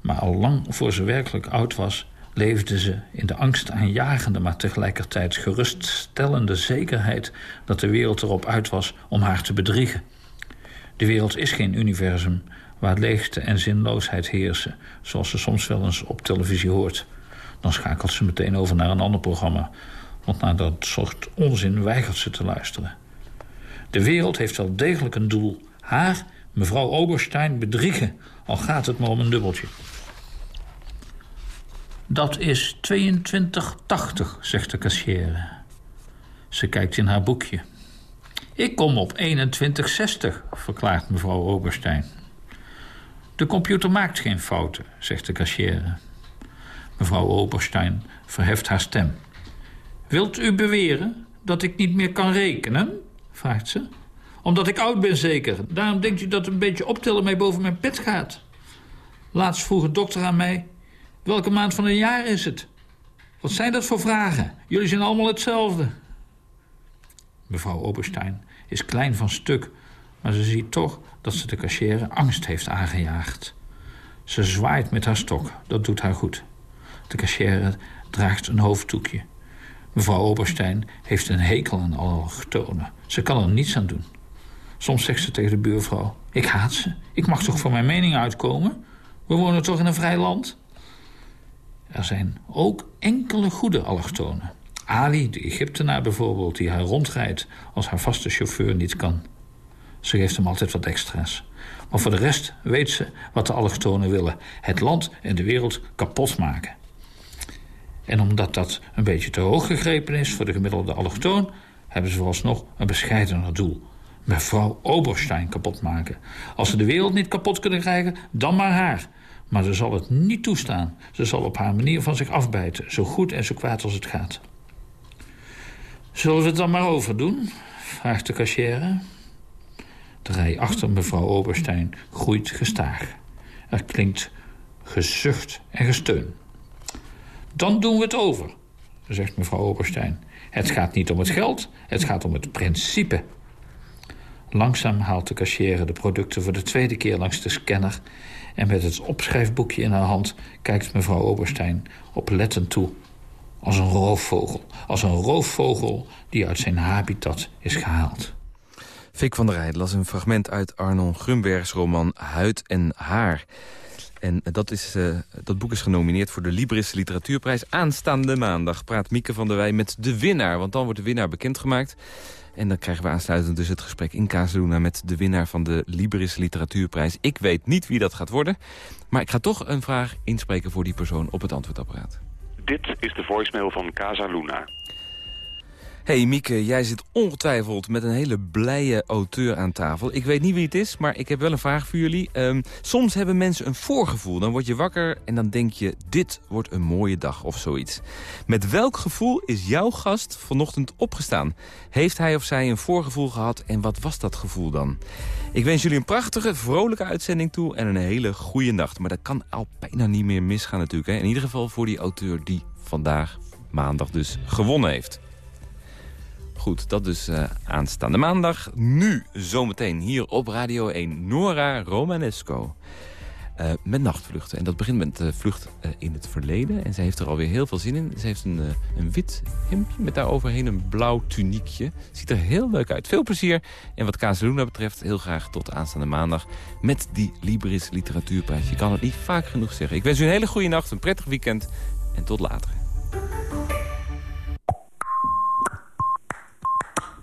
Maar al lang voor ze werkelijk oud was, leefde ze in de angstaanjagende, maar tegelijkertijd geruststellende zekerheid dat de wereld erop uit was om haar te bedriegen. De wereld is geen universum waar leegte en zinloosheid heersen, zoals ze soms wel eens op televisie hoort. Dan schakelt ze meteen over naar een ander programma, want naar dat soort onzin weigert ze te luisteren. De wereld heeft wel degelijk een doel. Haar, mevrouw Oberstein, bedriegen, al gaat het maar om een dubbeltje. Dat is 22,80, zegt de kassière. Ze kijkt in haar boekje. Ik kom op 21,60, verklaart mevrouw Oberstein. De computer maakt geen fouten, zegt de kassière. Mevrouw Oberstein verheft haar stem. Wilt u beweren dat ik niet meer kan rekenen? vraagt ze. Omdat ik oud ben zeker. Daarom denkt u dat een beetje optellen mij boven mijn pet gaat. Laatst vroeg een dokter aan mij... welke maand van een jaar is het? Wat zijn dat voor vragen? Jullie zijn allemaal hetzelfde. Mevrouw Oberstein is klein van stuk... maar ze ziet toch dat ze de kassière angst heeft aangejaagd. Ze zwaait met haar stok, dat doet haar goed. De kassière draagt een hoofddoekje. Mevrouw Oberstein heeft een hekel aan allochtonen. Ze kan er niets aan doen. Soms zegt ze tegen de buurvrouw... Ik haat ze. Ik mag toch voor mijn mening uitkomen? We wonen toch in een vrij land? Er zijn ook enkele goede allochtonen. Ali, de Egyptenaar bijvoorbeeld, die haar rondrijdt... als haar vaste chauffeur niet kan. Ze geeft hem altijd wat extra's. Maar voor de rest weet ze wat de allochtonen willen. Het land en de wereld kapot maken. En omdat dat een beetje te hoog gegrepen is voor de gemiddelde allochtoon... hebben ze vooralsnog een bescheidener doel. Mevrouw Oberstein kapot maken. Als ze de wereld niet kapot kunnen krijgen, dan maar haar. Maar ze zal het niet toestaan. Ze zal op haar manier van zich afbijten. Zo goed en zo kwaad als het gaat. Zullen we het dan maar overdoen? vraagt de kassière. De rij achter mevrouw Oberstein groeit gestaag. Er klinkt gezucht en gesteun. Dan doen we het over, zegt mevrouw Oberstein. Het gaat niet om het geld, het gaat om het principe. Langzaam haalt de kassière de producten voor de tweede keer langs de scanner... en met het opschrijfboekje in haar hand kijkt mevrouw Oberstein oplettend toe. Als een roofvogel, als een roofvogel die uit zijn habitat is gehaald. Fik van der Rijden las een fragment uit Arnon Grunbergs roman Huid en Haar. En dat, is, uh, dat boek is genomineerd voor de Libris Literatuurprijs. Aanstaande maandag praat Mieke van der Wij met de winnaar. Want dan wordt de winnaar bekendgemaakt. En dan krijgen we aansluitend dus het gesprek in Casaluna... met de winnaar van de Libris Literatuurprijs. Ik weet niet wie dat gaat worden. Maar ik ga toch een vraag inspreken voor die persoon op het antwoordapparaat. Dit is de voicemail van Casa Luna. Hey Mieke, jij zit ongetwijfeld met een hele blije auteur aan tafel. Ik weet niet wie het is, maar ik heb wel een vraag voor jullie. Um, soms hebben mensen een voorgevoel. Dan word je wakker en dan denk je, dit wordt een mooie dag of zoiets. Met welk gevoel is jouw gast vanochtend opgestaan? Heeft hij of zij een voorgevoel gehad en wat was dat gevoel dan? Ik wens jullie een prachtige, vrolijke uitzending toe en een hele goede nacht. Maar dat kan al bijna niet meer misgaan natuurlijk. Hè? In ieder geval voor die auteur die vandaag, maandag dus, gewonnen heeft. Goed, dat dus uh, aanstaande maandag. Nu, zometeen, hier op Radio 1, Nora Romanesco. eh, met nachtvluchten. En dat begint met de vlucht eh, in het verleden. En ze heeft er alweer heel veel zin in. Ze heeft een, eh, een wit hemdje met daaroverheen een blauw tuniekje. Ziet er heel leuk uit. Veel plezier. En wat Casaluna betreft heel graag tot aanstaande maandag... met die Libris Literatuurprijs. Je kan het niet vaak genoeg zeggen. Ik wens u een hele goede nacht, een prettig weekend en tot later.